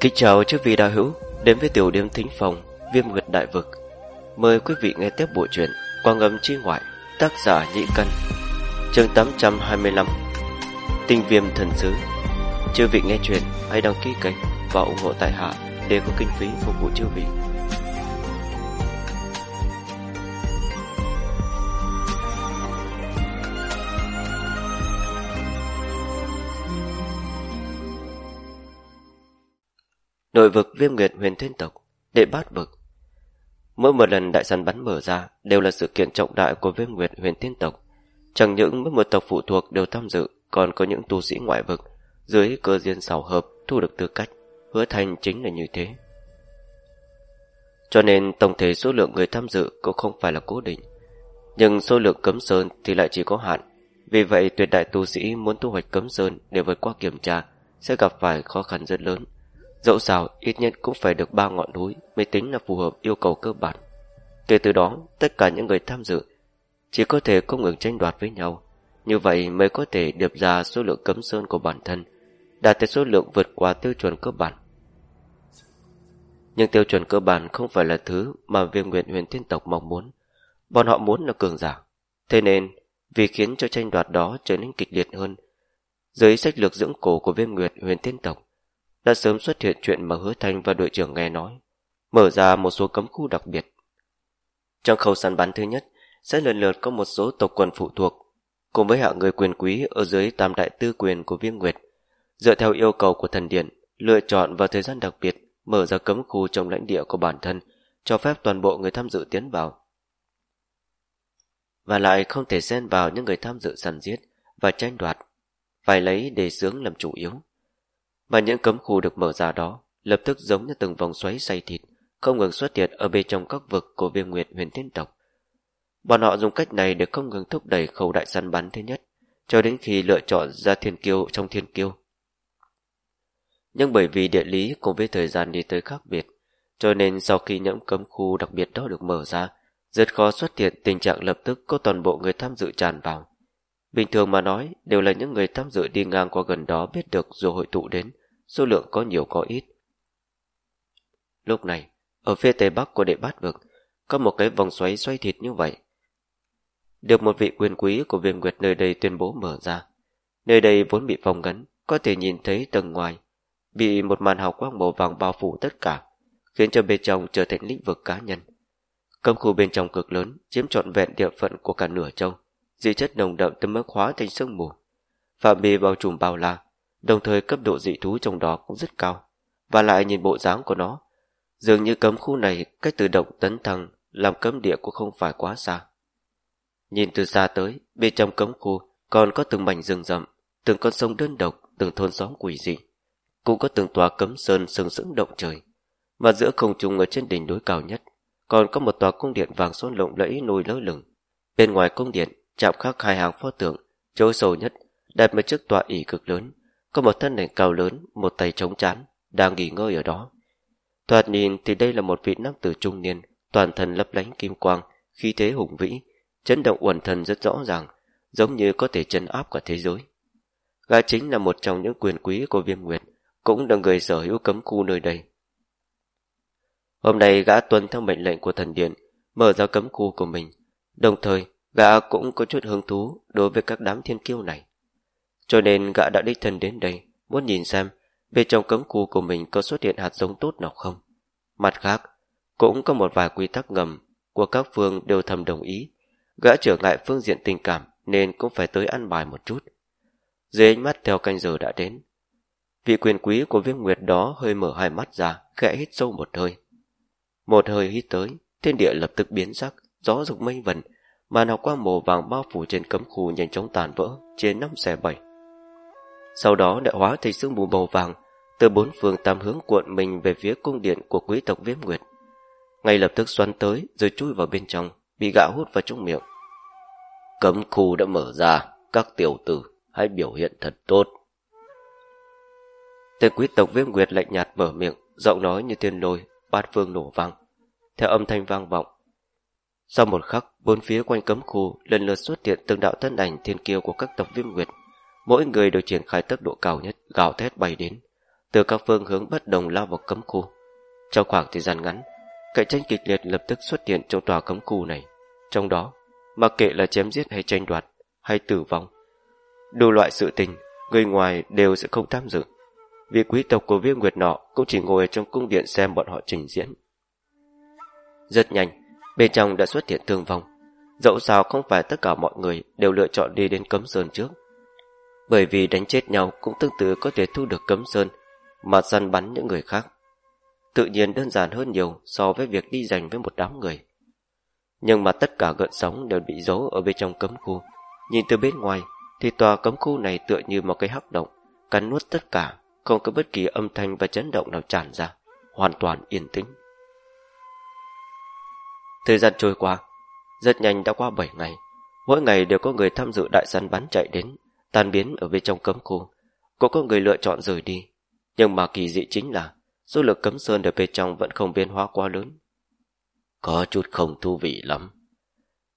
Kính chào chư vị đạo hữu đến với tiểu điểm thính phòng Viêm Nguyệt Đại Vực. Mời quý vị nghe tiếp bộ truyện Quang âm chi ngoại, tác giả Nhị cân chương 825. Tinh Viêm thần sứ. Chư vị nghe truyện hãy đăng ký kênh và ủng hộ tại hạ để có kinh phí phục vụ chư vị. Nội vực viêm nguyệt huyền thiên tộc, Đệ bát vực. Mỗi một lần đại săn bắn mở ra Đều là sự kiện trọng đại của viêm nguyệt huyền thiên tộc. Chẳng những mỗi một tộc phụ thuộc đều tham dự, Còn có những tu sĩ ngoại vực Dưới cơ duyên xảo hợp thu được tư cách, Hứa thành chính là như thế. Cho nên tổng thể số lượng người tham dự Cũng không phải là cố định. Nhưng số lượng cấm sơn thì lại chỉ có hạn. Vì vậy tuyệt đại tu sĩ muốn thu hoạch cấm sơn Để vượt qua kiểm tra Sẽ gặp phải khó khăn rất lớn. Dẫu sao, ít nhất cũng phải được ba ngọn núi Mới tính là phù hợp yêu cầu cơ bản. Kể từ đó, tất cả những người tham dự Chỉ có thể không ngừng tranh đoạt với nhau. Như vậy mới có thể điệp ra số lượng cấm sơn của bản thân, Đạt tới số lượng vượt qua tiêu chuẩn cơ bản. Nhưng tiêu chuẩn cơ bản không phải là thứ Mà viêm nguyện huyền thiên tộc mong muốn. Bọn họ muốn là cường giả. Thế nên, vì khiến cho tranh đoạt đó trở nên kịch liệt hơn, Dưới sách lược dưỡng cổ của viêm nguyệt huyền thiên tộc đã sớm xuất hiện chuyện mà hứa thanh và đội trưởng nghe nói, mở ra một số cấm khu đặc biệt. Trong khâu săn bắn thứ nhất, sẽ lần lượt có một số tộc quần phụ thuộc, cùng với hạ người quyền quý ở dưới tam đại tư quyền của viêm nguyệt, dựa theo yêu cầu của thần điện, lựa chọn vào thời gian đặc biệt, mở ra cấm khu trong lãnh địa của bản thân, cho phép toàn bộ người tham dự tiến vào. Và lại không thể xen vào những người tham dự săn giết và tranh đoạt, phải lấy đề sướng làm chủ yếu. Mà những cấm khu được mở ra đó lập tức giống như từng vòng xoáy say thịt, không ngừng xuất hiện ở bên trong các vực của viêm nguyệt huyền thiên tộc. Bọn họ dùng cách này để không ngừng thúc đẩy khẩu đại săn bắn thứ nhất, cho đến khi lựa chọn ra thiên kiêu trong thiên kiêu. Nhưng bởi vì địa lý cùng với thời gian đi tới khác biệt, cho nên sau khi những cấm khu đặc biệt đó được mở ra, rất khó xuất hiện tình trạng lập tức có toàn bộ người tham dự tràn vào. Bình thường mà nói, đều là những người tham dự đi ngang qua gần đó biết được rồi hội tụ đến, số lượng có nhiều có ít. Lúc này, ở phía tây bắc của đệ bát vực, có một cái vòng xoáy xoay thịt như vậy. Được một vị quyền quý của viêm nguyệt nơi đây tuyên bố mở ra. Nơi đây vốn bị phòng ngấn, có thể nhìn thấy tầng ngoài, bị một màn hào quang màu vàng bao phủ tất cả, khiến cho bên trong trở thành lĩnh vực cá nhân. Cấm khu bên trong cực lớn, chiếm trọn vẹn địa phận của cả nửa châu, dị chất nồng đậm tới mức hóa thành sương mù. Phạm vi bao trùm bao la, đồng thời cấp độ dị thú trong đó cũng rất cao. Và lại nhìn bộ dáng của nó, dường như cấm khu này cách tự động tấn thăng làm cấm địa cũng không phải quá xa. Nhìn từ xa tới, bên trong cấm khu còn có từng mảnh rừng rậm, từng con sông đơn độc, từng thôn xóm quỷ dị. Cũng có từng tòa cấm sơn sừng sững động trời. Mà giữa không trung ở trên đỉnh núi cao nhất, còn có một tòa cung điện vàng son lộng lẫy nồi lơ lửng. Bên ngoài cung điện, chạm khắc hai hàng pho tượng, chỗ sâu nhất, đặt một chiếc tòa ỉ cực lớn, có một thân ảnh cao lớn, một tay trống chán, đang nghỉ ngơi ở đó. Thoạt nhìn thì đây là một vị nam tử trung niên, toàn thân lấp lánh kim quang, khí thế hùng vĩ, chấn động uẩn thần rất rõ ràng, giống như có thể chân áp cả thế giới. Gã chính là một trong những quyền quý của viêm nguyệt, cũng là người sở hữu cấm khu nơi đây. Hôm nay gã tuân theo mệnh lệnh của thần điện, mở ra cấm khu của mình, đồng thời gã cũng có chút hứng thú đối với các đám thiên kiêu này. Cho nên gã đã đích thân đến đây, muốn nhìn xem bên trong cấm khu của mình có xuất hiện hạt giống tốt nào không. Mặt khác, cũng có một vài quy tắc ngầm của các phương đều thầm đồng ý. Gã trở ngại phương diện tình cảm nên cũng phải tới ăn bài một chút. Dưới ánh mắt theo canh giờ đã đến. Vị quyền quý của viêm nguyệt đó hơi mở hai mắt ra, khẽ hít sâu một hơi. Một hơi hít tới, thiên địa lập tức biến sắc, gió rục mây vần, màn học quang màu vàng bao phủ trên cấm khu nhanh chóng tàn vỡ, trên năm xẻ bảy. Sau đó đã hóa thành sương mù màu vàng, từ bốn phương tam hướng cuộn mình về phía cung điện của quý tộc Viêm Nguyệt. Ngay lập tức xoắn tới rồi chui vào bên trong, bị gã hút vào trong miệng. Cấm khu đã mở ra, các tiểu tử hãy biểu hiện thật tốt. Tên quý tộc Viêm Nguyệt lạnh nhạt mở miệng, giọng nói như thiên lôi, bát phương nổ vang. Theo âm thanh vang vọng, sau một khắc, bốn phía quanh cấm khu lần lượt xuất hiện từng đạo thân ảnh thiên kiêu của các tộc viêm nguyệt. Mỗi người đều triển khai tốc độ cao nhất, gào thét bay đến. từ các phương hướng bất đồng lao vào cấm khu. Trong khoảng thời gian ngắn, cạnh tranh kịch liệt lập tức xuất hiện trong tòa cấm khu này. Trong đó, mặc kệ là chém giết hay tranh đoạt, hay tử vong, đủ loại sự tình, người ngoài đều sẽ không tham dự. vì quý tộc của viên nguyệt nọ cũng chỉ ngồi trong cung điện xem bọn họ trình diễn. Rất nhanh, bên trong đã xuất hiện thương vong. Dẫu sao không phải tất cả mọi người đều lựa chọn đi đến cấm sơn trước. Bởi vì đánh chết nhau cũng tương tự có thể thu được cấm sơn mà săn bắn những người khác. Tự nhiên đơn giản hơn nhiều so với việc đi giành với một đám người. Nhưng mà tất cả gợn sóng đều bị giấu ở bên trong cấm khu. Nhìn từ bên ngoài thì tòa cấm khu này tựa như một cái hắc động, cắn nuốt tất cả, không có bất kỳ âm thanh và chấn động nào tràn ra, hoàn toàn yên tĩnh. Thời gian trôi qua, rất nhanh đã qua 7 ngày. Mỗi ngày đều có người tham dự đại săn bắn chạy đến, tan biến ở bên trong cấm khu. Cũng có người lựa chọn rời đi. Nhưng mà kỳ dị chính là số lượng cấm sơn ở bên trong vẫn không biến hóa quá lớn. Có chút không thú vị lắm.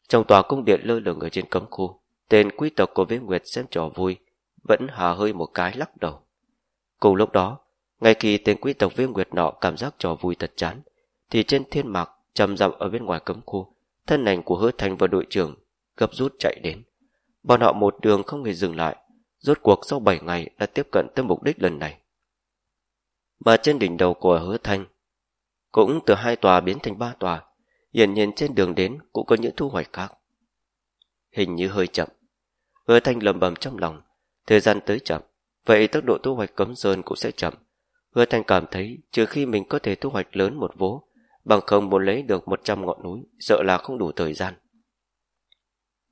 Trong tòa cung điện lơ lửng ở trên cấm khu, tên quý tộc của Viễn Nguyệt xem trò vui, vẫn hà hơi một cái lắc đầu. Cùng lúc đó, ngay khi tên quý tộc Viễn Nguyệt nọ cảm giác trò vui thật chán, thì trên thiên mạc trầm dặm ở bên ngoài cấm khu, thân ảnh của hứa thành và đội trưởng gấp rút chạy đến. Bọn họ một đường không hề dừng lại, rốt cuộc sau 7 ngày đã tiếp cận tới mục đích lần này. Mà trên đỉnh đầu của hứa thanh, cũng từ hai tòa biến thành ba tòa, hiển nhiên trên đường đến cũng có những thu hoạch khác. Hình như hơi chậm. Hứa thanh lầm bầm trong lòng, thời gian tới chậm, vậy tốc độ thu hoạch cấm sơn cũng sẽ chậm. Hứa thanh cảm thấy trừ khi mình có thể thu hoạch lớn một vố, bằng không muốn lấy được 100 ngọn núi, sợ là không đủ thời gian.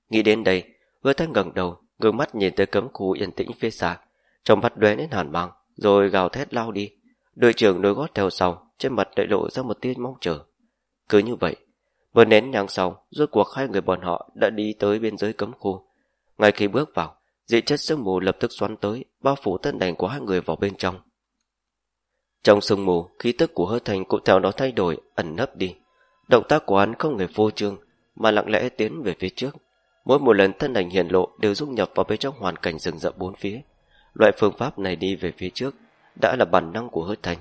Nghĩ đến đây, hứa thanh ngẩng đầu, ngước mắt nhìn tới cấm khu yên tĩnh phía xa, trong mắt đóe đến hàn mang, rồi gào thét lao đi. Đội trưởng nối gót theo sau, trên mặt đại lộ ra một tia mong chờ. Cứ như vậy, vừa nén nhang sau, rốt cuộc hai người bọn họ đã đi tới biên giới cấm khu. Ngay khi bước vào, dị chất sương mù lập tức xoắn tới, bao phủ thân đành của hai người vào bên trong. Trong sương mù, khí tức của Hơ thành cũng theo đó thay đổi, ẩn nấp đi. Động tác của hắn không hề vô trương, mà lặng lẽ tiến về phía trước. Mỗi một lần thân ảnh hiển lộ đều dung nhập vào bên trong hoàn cảnh rừng rậm bốn phía. Loại phương pháp này đi về phía trước đã là bản năng của hứa thành.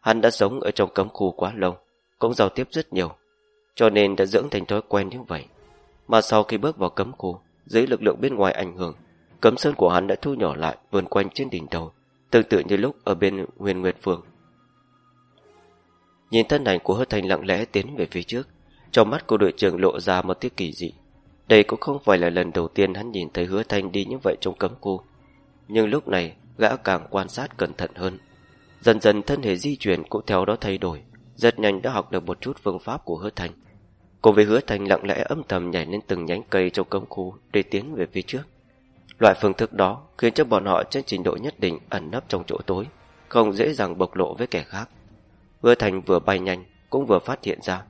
Hắn đã sống ở trong cấm khu quá lâu, cũng giao tiếp rất nhiều, cho nên đã dưỡng thành thói quen như vậy. Mà sau khi bước vào cấm khu, dưới lực lượng bên ngoài ảnh hưởng, cấm sơn của hắn đã thu nhỏ lại vườn quanh trên đỉnh đầu, tương tự như lúc ở bên huyền nguyệt phương. Nhìn thân ảnh của hứa thành lặng lẽ tiến về phía trước, trong mắt của đội trưởng lộ ra một tiếc kỳ dị. Đây cũng không phải là lần đầu tiên hắn nhìn thấy hứa thanh đi như vậy trong cấm khu. Nhưng lúc này, gã càng quan sát cẩn thận hơn. Dần dần thân thể di chuyển cũng theo đó thay đổi, rất nhanh đã học được một chút phương pháp của hứa thanh. Cùng với hứa thanh lặng lẽ âm thầm nhảy lên từng nhánh cây trong cấm khu để tiến về phía trước. Loại phương thức đó khiến cho bọn họ trên trình độ nhất định ẩn nấp trong chỗ tối, không dễ dàng bộc lộ với kẻ khác. Hứa Thành vừa bay nhanh cũng vừa phát hiện ra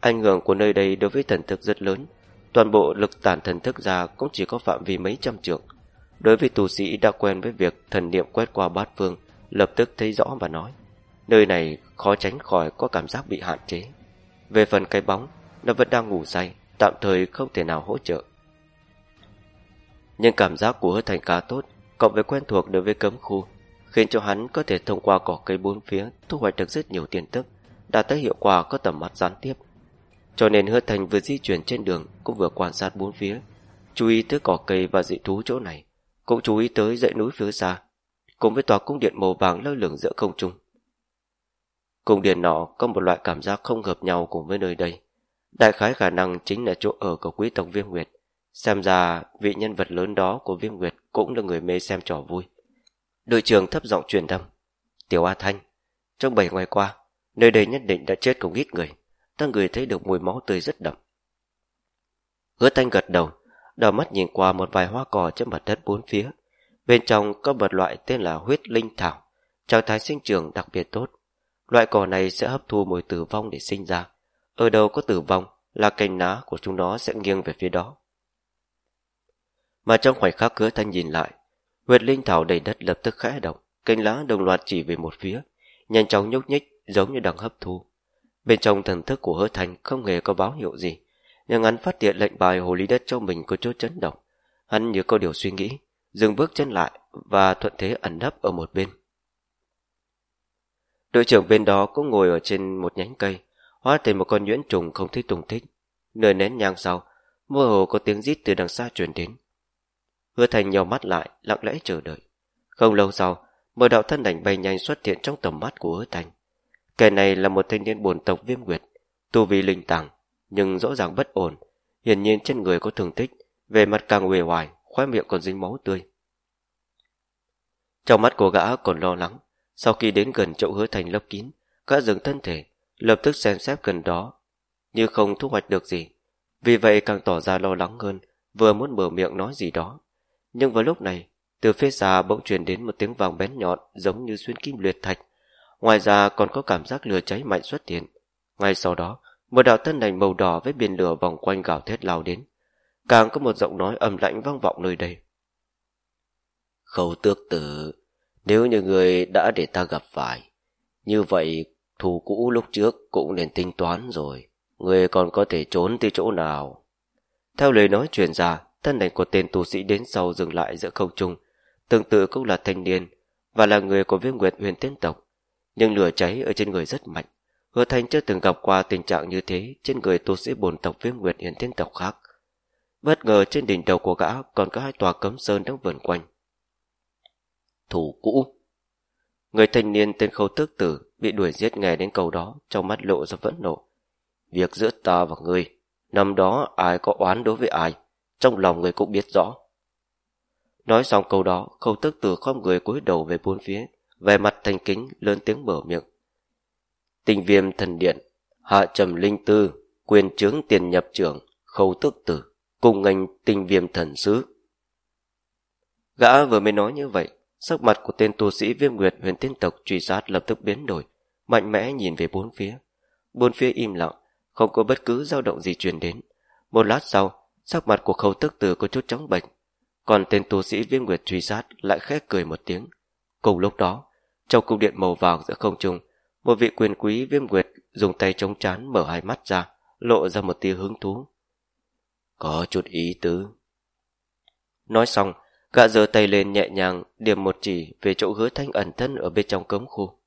ảnh hưởng của nơi đây đối với thần thức rất lớn. Toàn bộ lực tản thần thức ra cũng chỉ có phạm vi mấy trăm trượng. Đối với tu sĩ đã quen với việc thần niệm quét qua bát phương, lập tức thấy rõ và nói. Nơi này khó tránh khỏi có cảm giác bị hạn chế. Về phần cái bóng, nó vẫn đang ngủ say, tạm thời không thể nào hỗ trợ. Nhưng cảm giác của hứa thành khá tốt, cộng với quen thuộc đối với cấm khu, khiến cho hắn có thể thông qua cỏ cây bốn phía thu hoạch được rất nhiều tiền tức, đạt tới hiệu quả có tầm mắt gián tiếp. Cho nên hứa thành vừa di chuyển trên đường cũng vừa quan sát bốn phía, chú ý tới cỏ cây và dị thú chỗ này, cũng chú ý tới dãy núi phía xa, cùng với tòa cung điện màu vàng lơ lửng giữa không trung. Cung điện nọ có một loại cảm giác không hợp nhau cùng với nơi đây. Đại khái khả năng chính là chỗ ở của quý tộc Viêm Nguyệt. Xem ra vị nhân vật lớn đó của Viêm Nguyệt cũng là người mê xem trò vui. Đội trưởng thấp giọng truyền âm. Tiểu A Thanh, trong bảy ngày qua, nơi đây nhất định đã chết không ít người. Ta người thấy được mùi máu tươi rất đậm. Hứa Thanh gật đầu, đào mắt nhìn qua một vài hoa cỏ trên mặt đất bốn phía. Bên trong có một loại tên là huyết linh thảo, trạng thái sinh trưởng đặc biệt tốt. Loại cỏ này sẽ hấp thu mùi tử vong để sinh ra. Ở đâu có tử vong là cành lá của chúng nó sẽ nghiêng về phía đó. Mà trong khoảnh khắc hứa thanh nhìn lại, Huyệt linh thảo đầy đất lập tức khẽ động, cành lá đồng loạt chỉ về một phía, nhanh chóng nhúc nhích giống như đang hấp thu. Bên trong thần thức của hứa thành không hề có báo hiệu gì, nhưng hắn phát hiện lệnh bài hồ lý đất cho mình có chút chấn động. Hắn như có điều suy nghĩ, dừng bước chân lại và thuận thế ẩn nấp ở một bên. Đội trưởng bên đó cũng ngồi ở trên một nhánh cây, hóa thành một con nhuyễn trùng không thích tùng thích. Nơi nén nhang sau, mơ hồ có tiếng rít từ đằng xa truyền đến. Hứa thành nhau mắt lại, lặng lẽ chờ đợi. Không lâu sau, một đạo thân ảnh bay nhanh xuất hiện trong tầm mắt của hứa thành. Kẻ này là một thanh niên bổn tộc viêm nguyệt, tu vi linh tàng, nhưng rõ ràng bất ổn, hiển nhiên trên người có thương tích, về mặt càng uể oải, khóe miệng còn dính máu tươi. Trong mắt của gã còn lo lắng, sau khi đến gần chỗ hứa thành lấp kín, gã dừng thân thể, lập tức xem xét gần đó, như không thu hoạch được gì. Vì vậy càng tỏ ra lo lắng hơn, vừa muốn mở miệng nói gì đó. Nhưng vào lúc này, từ phía xa bỗng truyền đến một tiếng vàng bén nhọn giống như xuyên kim luyệt thạch. Ngoài ra còn có cảm giác lửa cháy mạnh xuất hiện. Ngay sau đó, một đạo thân ảnh màu đỏ với biển lửa vòng quanh gào thét lao đến. Càng có một giọng nói âm lạnh vang vọng nơi đây. Khẩu tước tử, nếu như người đã để ta gặp phải, như vậy thù cũ lúc trước cũng nên tính toán rồi. Người còn có thể trốn tới chỗ nào? Theo lời nói truyền ra, thân ảnh của tên tu sĩ đến sau dừng lại giữa không trung, tương tự cũng là thanh niên và là người của viêm nguyệt huyền tiên tộc. Nhưng lửa cháy ở trên người rất mạnh. Hứa Thanh chưa từng gặp qua tình trạng như thế trên người tu sĩ bồn tộc viêm nguyệt hiện thiên tộc khác. Bất ngờ trên đỉnh đầu của gã còn có hai tòa cấm sơn đang vần quanh. Thủ cũ Người thanh niên tên khâu tước tử bị đuổi giết nghe đến câu đó trong mắt lộ ra vẫn nộ. Việc giữa ta và ngươi, năm đó ai có oán đối với ai, trong lòng người cũng biết rõ. Nói xong câu đó, khâu tước tử không người cúi đầu về bốn phía, về mặt thành kính, lớn tiếng mở miệng. tinh viêm thần điện, hạ trầm linh tư, quyền trướng tiền nhập trưởng, khâu tức tử, cùng ngành tinh viêm thần sứ. Gã vừa mới nói như vậy, sắc mặt của tên tu sĩ viêm nguyệt huyền tiên tộc truy sát lập tức biến đổi, mạnh mẽ nhìn về bốn phía. Bốn phía im lặng, không có bất cứ dao động gì truyền đến. Một lát sau, sắc mặt của khâu tức tử có chút trắng bệnh, còn tên tu sĩ viêm nguyệt truy sát lại khẽ cười một tiếng. Cùng lúc đó, trong cung điện màu vàng giữa không trung, một vị quyền quý viêm nguyệt dùng tay chống chán mở hai mắt ra, lộ ra một tia hứng thú. Có chút ý tứ. Nói xong, gã giơ tay lên nhẹ nhàng điểm một chỉ về chỗ hứa thanh ẩn thân ở bên trong cấm khu.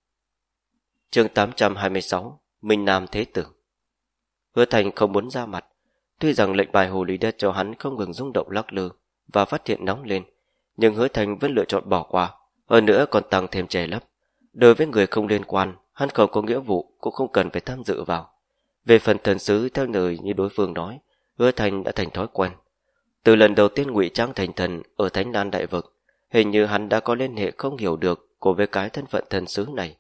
chương 826 Minh Nam Thế Tử Hứa Thành không muốn ra mặt. Tuy rằng lệnh bài hồ lý đất cho hắn không ngừng rung động lắc lư và phát hiện nóng lên, nhưng Hứa Thành vẫn lựa chọn bỏ qua, hơn nữa còn tăng thêm che lấp. Đối với người không liên quan, hắn không có nghĩa vụ cũng không cần phải tham dự vào. Về phần thần sứ theo lời như đối phương nói, Hứa Thành đã thành thói quen. Từ lần đầu tiên ngụy trang thành thần ở Thánh Lan Đại Vực, hình như hắn đã có liên hệ không hiểu được của với cái thân phận thần sứ này.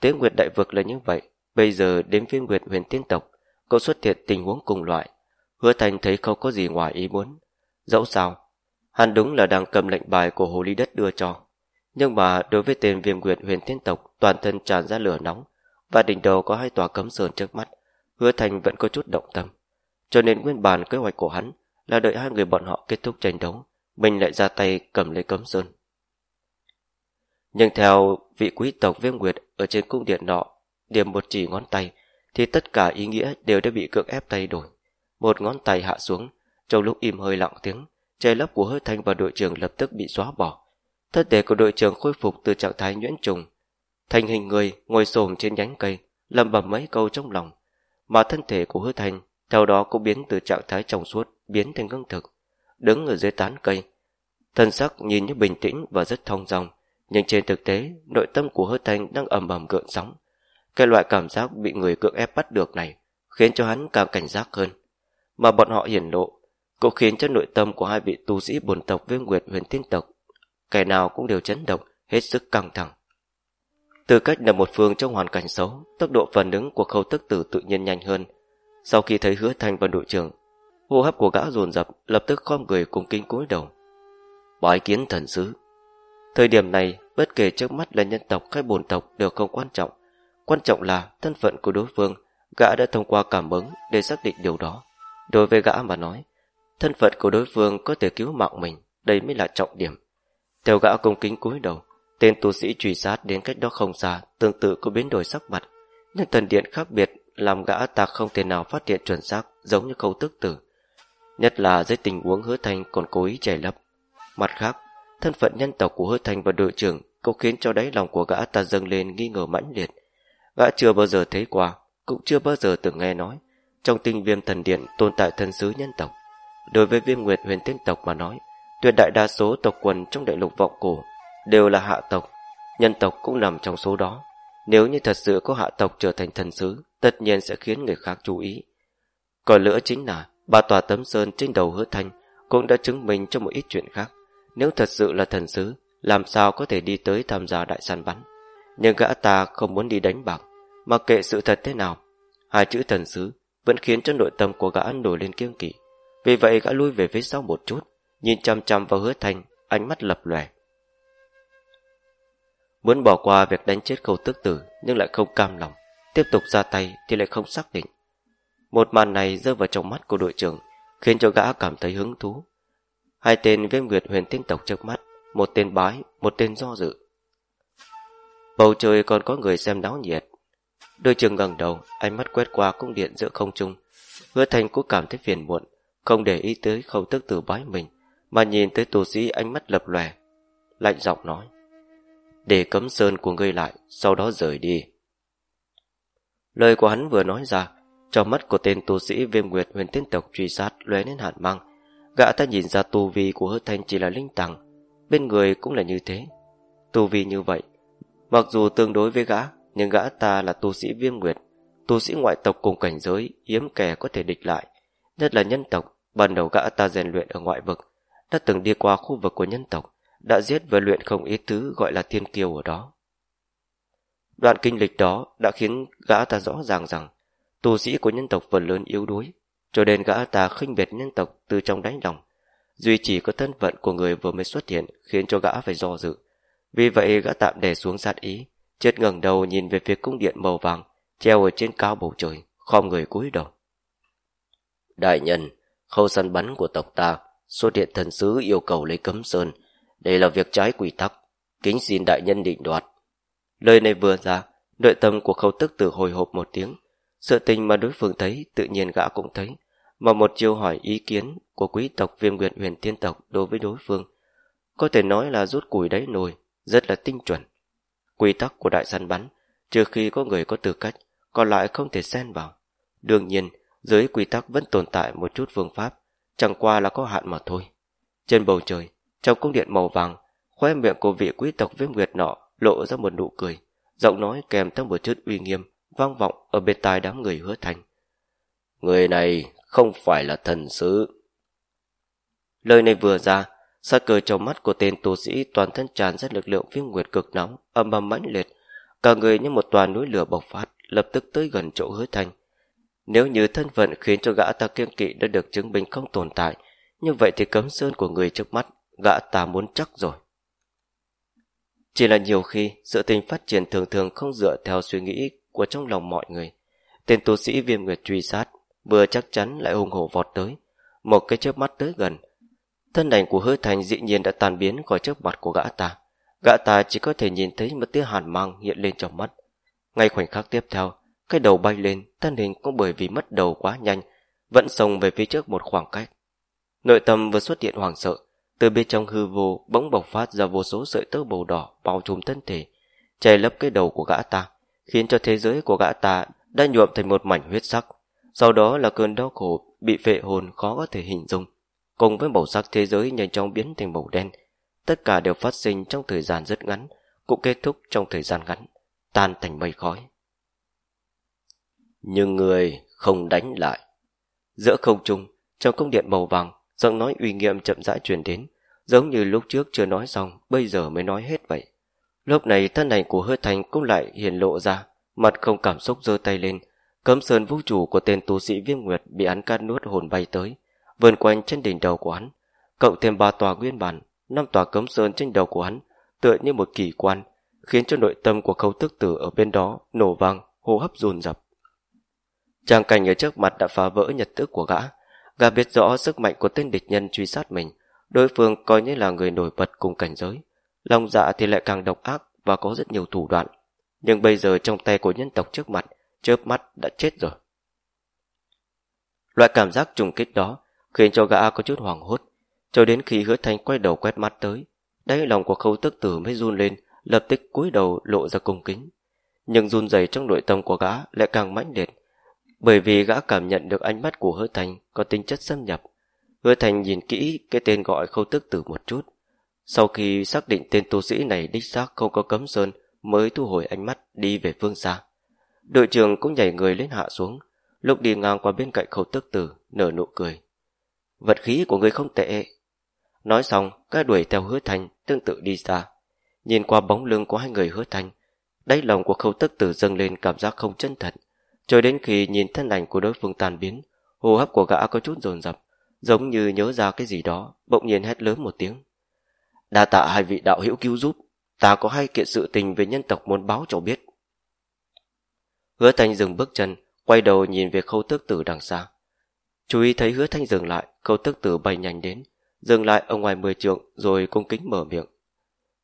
Tiếng Nguyệt Đại Vực là như vậy, bây giờ đến Viên Nguyệt huyền tiên tộc, có xuất hiện tình huống cùng loại. Hứa Thành thấy không có gì ngoài ý muốn. Dẫu sao, hắn đúng là đang cầm lệnh bài của hồ ly đất đưa cho. Nhưng mà đối với tên viêm nguyệt huyền thiên tộc toàn thân tràn ra lửa nóng và đỉnh đầu có hai tòa cấm sơn trước mắt, hứa thành vẫn có chút động tâm. Cho nên nguyên bản kế hoạch của hắn là đợi hai người bọn họ kết thúc tranh đấu, mình lại ra tay cầm lấy cấm sơn. Nhưng theo vị quý tộc viêm nguyệt ở trên cung điện nọ, điểm một chỉ ngón tay, thì tất cả ý nghĩa đều đã bị cưỡng ép thay đổi. Một ngón tay hạ xuống, trong lúc im hơi lặng tiếng, che lấp của hơi thanh và đội trưởng lập tức bị xóa bỏ. Thân thể của đội trưởng khôi phục từ trạng thái nhuyễn trùng. Thành hình người ngồi xổm trên nhánh cây, lầm bầm mấy câu trong lòng. Mà thân thể của hứa thanh theo đó cũng biến từ trạng thái trong suốt biến thành ngưng thực. Đứng ở dưới tán cây, thân sắc nhìn như bình tĩnh và rất thông dong, nhưng trên thực tế, nội tâm của hứa thanh đang ầm ầm gợn sóng. Cái loại cảm giác bị người cưỡng ép bắt được này khiến cho hắn càng cảnh giác hơn. Mà bọn họ hiển lộ cũng khiến cho nội tâm của hai vị tu sĩ bồn tộc với nguyệt huyền tiên tộc kẻ nào cũng đều chấn động, hết sức căng thẳng. Tư cách là một phương trong hoàn cảnh xấu, tốc độ phản ứng của khâu tức tử tự nhiên nhanh hơn. Sau khi thấy hứa thanh và đội trưởng, hô hấp của gã dồn dập lập tức khom người cùng kinh cúi đầu. Bái kiến thần sứ. Thời điểm này, bất kể trước mắt là nhân tộc hay bồn tộc đều không quan trọng. Quan trọng là thân phận của đối phương, gã đã thông qua cảm ứng để xác định điều đó. Đối với gã mà nói, thân phận của đối phương có thể cứu mạng mình, đây mới là trọng điểm. Theo gã công kính cúi đầu, tên tu sĩ truy sát đến cách đó không xa, tương tự có biến đổi sắc mặt. Nhưng thần điện khác biệt làm gã ta không thể nào phát hiện chuẩn xác giống như khâu tức tử. Nhất là dưới tình huống hứa thanh còn cố ý chảy lấp. Mặt khác, thân phận nhân tộc của hứa thanh và đội trưởng cũng khiến cho đáy lòng của gã ta dâng lên nghi ngờ mãnh liệt. gã chưa bao giờ thấy qua, cũng chưa bao giờ từng nghe nói. Trong tinh viêm thần điện tồn tại thần sứ nhân tộc. Đối với viêm nguyệt huyền tiên tộc mà nói, tuyệt đại đa số tộc quần trong đại lục vọng cổ đều là hạ tộc, nhân tộc cũng nằm trong số đó. Nếu như thật sự có hạ tộc trở thành thần sứ, tất nhiên sẽ khiến người khác chú ý. Còn nữa chính là, ba tòa tấm sơn trên đầu hứa thanh cũng đã chứng minh cho một ít chuyện khác. Nếu thật sự là thần sứ, làm sao có thể đi tới tham gia đại săn bắn. Nhưng gã ta không muốn đi đánh bạc, mặc kệ sự thật thế nào. Hai chữ thần sứ vẫn khiến cho nội tâm của gã nổi lên kiêng kỵ. Vì vậy gã lui về phía sau một chút, nhìn chăm chăm vào hứa thanh, ánh mắt lập lòe. Muốn bỏ qua việc đánh chết khâu tức tử nhưng lại không cam lòng, tiếp tục ra tay thì lại không xác định. Một màn này rơi vào trong mắt của đội trưởng, khiến cho gã cảm thấy hứng thú. Hai tên viêm nguyệt huyền tinh tộc trước mắt, một tên bái, một tên do dự. Bầu trời còn có người xem náo nhiệt. Đội trưởng ngẩng đầu, ánh mắt quét qua cung điện giữa không trung. Hứa thành cũng cảm thấy phiền muộn, không để ý tới khâu tức tử bái mình, mà nhìn tới tù sĩ ánh mắt lập lòe. Lạnh giọng nói để cấm sơn của ngươi lại, sau đó rời đi. Lời của hắn vừa nói ra, trong mắt của tên tu sĩ viêm nguyệt huyền tiên tộc truy sát lóe lên hạn mang. Gã ta nhìn ra tu vi của hứa thanh chỉ là linh tàng, bên người cũng là như thế. Tu vi như vậy, mặc dù tương đối với gã, nhưng gã ta là tu sĩ viêm nguyệt, tu sĩ ngoại tộc cùng cảnh giới, hiếm kẻ có thể địch lại. Nhất là nhân tộc, ban đầu gã ta rèn luyện ở ngoại vực, đã từng đi qua khu vực của nhân tộc, đã giết và luyện không ít thứ gọi là thiên kiêu ở đó. Đoạn kinh lịch đó đã khiến gã ta rõ ràng rằng tu sĩ của nhân tộc phần lớn yếu đuối, cho nên gã ta khinh biệt nhân tộc từ trong đáy lòng. Duy chỉ có thân phận của người vừa mới xuất hiện khiến cho gã phải do dự. Vì vậy gã tạm để xuống sát ý, chết ngẩng đầu nhìn về phía cung điện màu vàng treo ở trên cao bầu trời, khom người cúi đầu. Đại nhân, khâu săn bắn của tộc ta xuất hiện thần sứ yêu cầu lấy cấm sơn đây là việc trái quy tắc, kính xin đại nhân định đoạt. Lời này vừa ra, nội tâm của khâu tức tử hồi hộp một tiếng. Sự tình mà đối phương thấy, tự nhiên gã cũng thấy. Mà một chiêu hỏi ý kiến của quý tộc viêm nguyện huyền tiên tộc đối với đối phương, có thể nói là rút củi đáy nồi, rất là tinh chuẩn. Quy tắc của đại săn bắn, trừ khi có người có tư cách, còn lại không thể xen vào. Đương nhiên, dưới quy tắc vẫn tồn tại một chút phương pháp, chẳng qua là có hạn mà thôi. Trên bầu trời, trong cung điện màu vàng, khoe miệng của vị quý tộc viêm nguyệt nọ lộ ra một nụ cười, giọng nói kèm theo một chút uy nghiêm, vang vọng ở bên tai đám người hứa thành. Người này không phải là thần sứ. Lời này vừa ra, sát cơ trong mắt của tên tu sĩ toàn thân tràn ra lực lượng viêm nguyệt cực nóng, âm âm mãnh liệt, cả người như một toàn núi lửa bộc phát, lập tức tới gần chỗ hứa thành. Nếu như thân phận khiến cho gã ta kiêng kỵ đã được chứng minh không tồn tại, như vậy thì cấm sơn của người trước mắt gã ta muốn chắc rồi. Chỉ là nhiều khi sự tình phát triển thường thường không dựa theo suy nghĩ của trong lòng mọi người. Tên tu sĩ viêm nguyệt truy sát, vừa chắc chắn lại hùng hổ vọt tới, một cái chớp mắt tới gần. Thân ảnh của hứa thành dĩ nhiên đã tan biến khỏi trước mặt của gã ta. Gã ta chỉ có thể nhìn thấy một tia hàn mang hiện lên trong mắt. Ngay khoảnh khắc tiếp theo, cái đầu bay lên, thân hình cũng bởi vì mất đầu quá nhanh, vẫn xông về phía trước một khoảng cách. Nội tâm vừa xuất hiện hoảng sợ, từ bên trong hư vô bỗng bộc phát ra vô số sợi tơ màu đỏ bao trùm thân thể, che lấp cái đầu của gã ta, khiến cho thế giới của gã ta đã nhuộm thành một mảnh huyết sắc. Sau đó là cơn đau khổ bị phệ hồn khó có thể hình dung, cùng với màu sắc thế giới nhanh chóng biến thành màu đen. Tất cả đều phát sinh trong thời gian rất ngắn, cũng kết thúc trong thời gian ngắn, tan thành mây khói. Nhưng người không đánh lại. Giữa không trung, trong cung điện màu vàng, giọng nói uy nghiêm chậm rãi truyền đến, giống như lúc trước chưa nói xong, bây giờ mới nói hết vậy. Lúc này thân ảnh của hứa thành cũng lại hiện lộ ra, mặt không cảm xúc giơ tay lên, cấm sơn vũ trụ của tên tu sĩ viêm nguyệt bị án cắt nuốt hồn bay tới, vườn quanh trên đỉnh đầu của hắn, cộng thêm ba tòa nguyên bản, năm tòa cấm sơn trên đầu của hắn, tựa như một kỳ quan, khiến cho nội tâm của khâu tức tử ở bên đó nổ vang, hô hấp dồn dập. Trang cảnh ở trước mặt đã phá vỡ nhật tức của gã, gã biết rõ sức mạnh của tên địch nhân truy sát mình, Đối phương coi như là người nổi bật cùng cảnh giới. lòng dạ thì lại càng độc ác và có rất nhiều thủ đoạn. Nhưng bây giờ trong tay của nhân tộc trước mặt, chớp mắt đã chết rồi. Loại cảm giác trùng kích đó khiến cho gã có chút hoảng hốt, cho đến khi hứa thanh quay đầu quét mắt tới. Đáy lòng của khâu tức tử mới run lên, lập tức cúi đầu lộ ra cung kính. nhưng run rẩy trong nội tâm của gã lại càng mãnh liệt, bởi vì gã cảm nhận được ánh mắt của hứa thành có tính chất xâm nhập. Hứa thành nhìn kỹ cái tên gọi khâu tức tử một chút. Sau khi xác định tên tu sĩ này đích xác không có cấm sơn mới thu hồi ánh mắt đi về phương xa. Đội trưởng cũng nhảy người lên hạ xuống, lúc đi ngang qua bên cạnh khâu tức tử, nở nụ cười. Vật khí của người không tệ. Nói xong, các đuổi theo hứa thành tương tự đi xa. Nhìn qua bóng lưng của hai người hứa thành, đáy lòng của khâu tức tử dâng lên cảm giác không chân thật. Cho đến khi nhìn thân ảnh của đối phương tan biến, hô hấp của gã có chút dồn dập, giống như nhớ ra cái gì đó, bỗng nhiên hét lớn một tiếng. Đa tạ hai vị đạo hữu cứu giúp, ta có hai kiện sự tình về nhân tộc muốn báo cho biết. Hứa Thanh dừng bước chân, quay đầu nhìn về khâu tước tử đằng xa. Chú ý thấy hứa Thanh dừng lại, khâu tước tử bay nhanh đến, dừng lại ở ngoài mười trượng rồi cung kính mở miệng.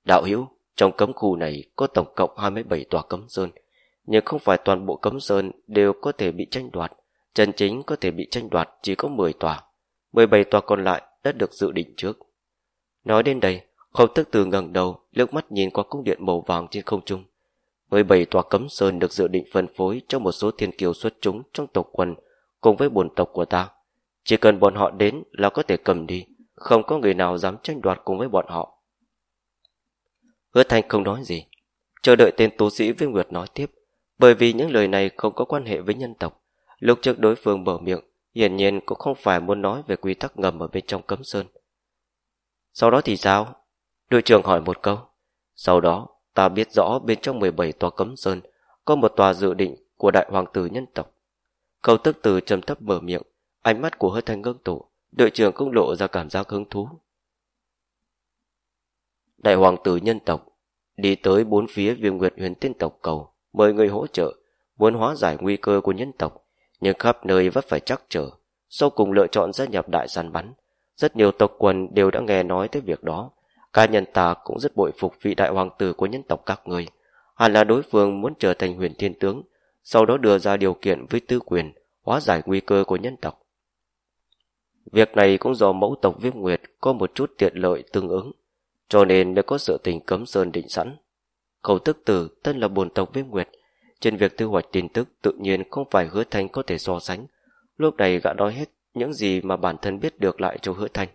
Đạo hữu, trong cấm khu này có tổng cộng 27 tòa cấm sơn, nhưng không phải toàn bộ cấm sơn đều có thể bị tranh đoạt, chân chính có thể bị tranh đoạt chỉ có 10 tòa, 17 tòa còn lại đã được dự định trước. Nói đến đây, khâu tức từ ngẩng đầu, liếc mắt nhìn qua cung điện màu vàng trên không trung. 17 tòa cấm sơn được dự định phân phối cho một số thiên kiều xuất chúng trong tộc quần cùng với bổn tộc của ta. Chỉ cần bọn họ đến là có thể cầm đi, không có người nào dám tranh đoạt cùng với bọn họ. Hứa Thanh không nói gì, chờ đợi tên tu sĩ Viêm Nguyệt nói tiếp, bởi vì những lời này không có quan hệ với nhân tộc. Lúc trước đối phương mở miệng, hiển nhiên cũng không phải muốn nói về quy tắc ngầm ở bên trong cấm sơn. Sau đó thì sao? Đội trưởng hỏi một câu. Sau đó, ta biết rõ bên trong 17 tòa cấm sơn có một tòa dự định của đại hoàng tử nhân tộc. Câu tức từ trầm thấp mở miệng, ánh mắt của hơi thanh ngưng tụ, đội trưởng cũng lộ ra cảm giác hứng thú. Đại hoàng tử nhân tộc đi tới bốn phía viêm nguyệt huyền tiên tộc cầu, mời người hỗ trợ, muốn hóa giải nguy cơ của nhân tộc, nhưng khắp nơi vấp phải chắc trở, sau cùng lựa chọn gia nhập đại săn bắn. Rất nhiều tộc quần đều đã nghe nói tới việc đó. Cá nhân ta cũng rất bội phục vị đại hoàng tử của nhân tộc các người. Hẳn là đối phương muốn trở thành huyền thiên tướng, sau đó đưa ra điều kiện với tư quyền, hóa giải nguy cơ của nhân tộc. Việc này cũng do mẫu tộc viêm nguyệt có một chút tiện lợi tương ứng, cho nên đã có sự tình cấm sơn định sẵn. Khẩu tức tử tên là bồn tộc viêm nguyệt, trên việc thu hoạch tin tức tự nhiên không phải hứa thanh có thể so sánh. Lúc này gã nói hết những gì mà bản thân biết được lại cho hứa thanh.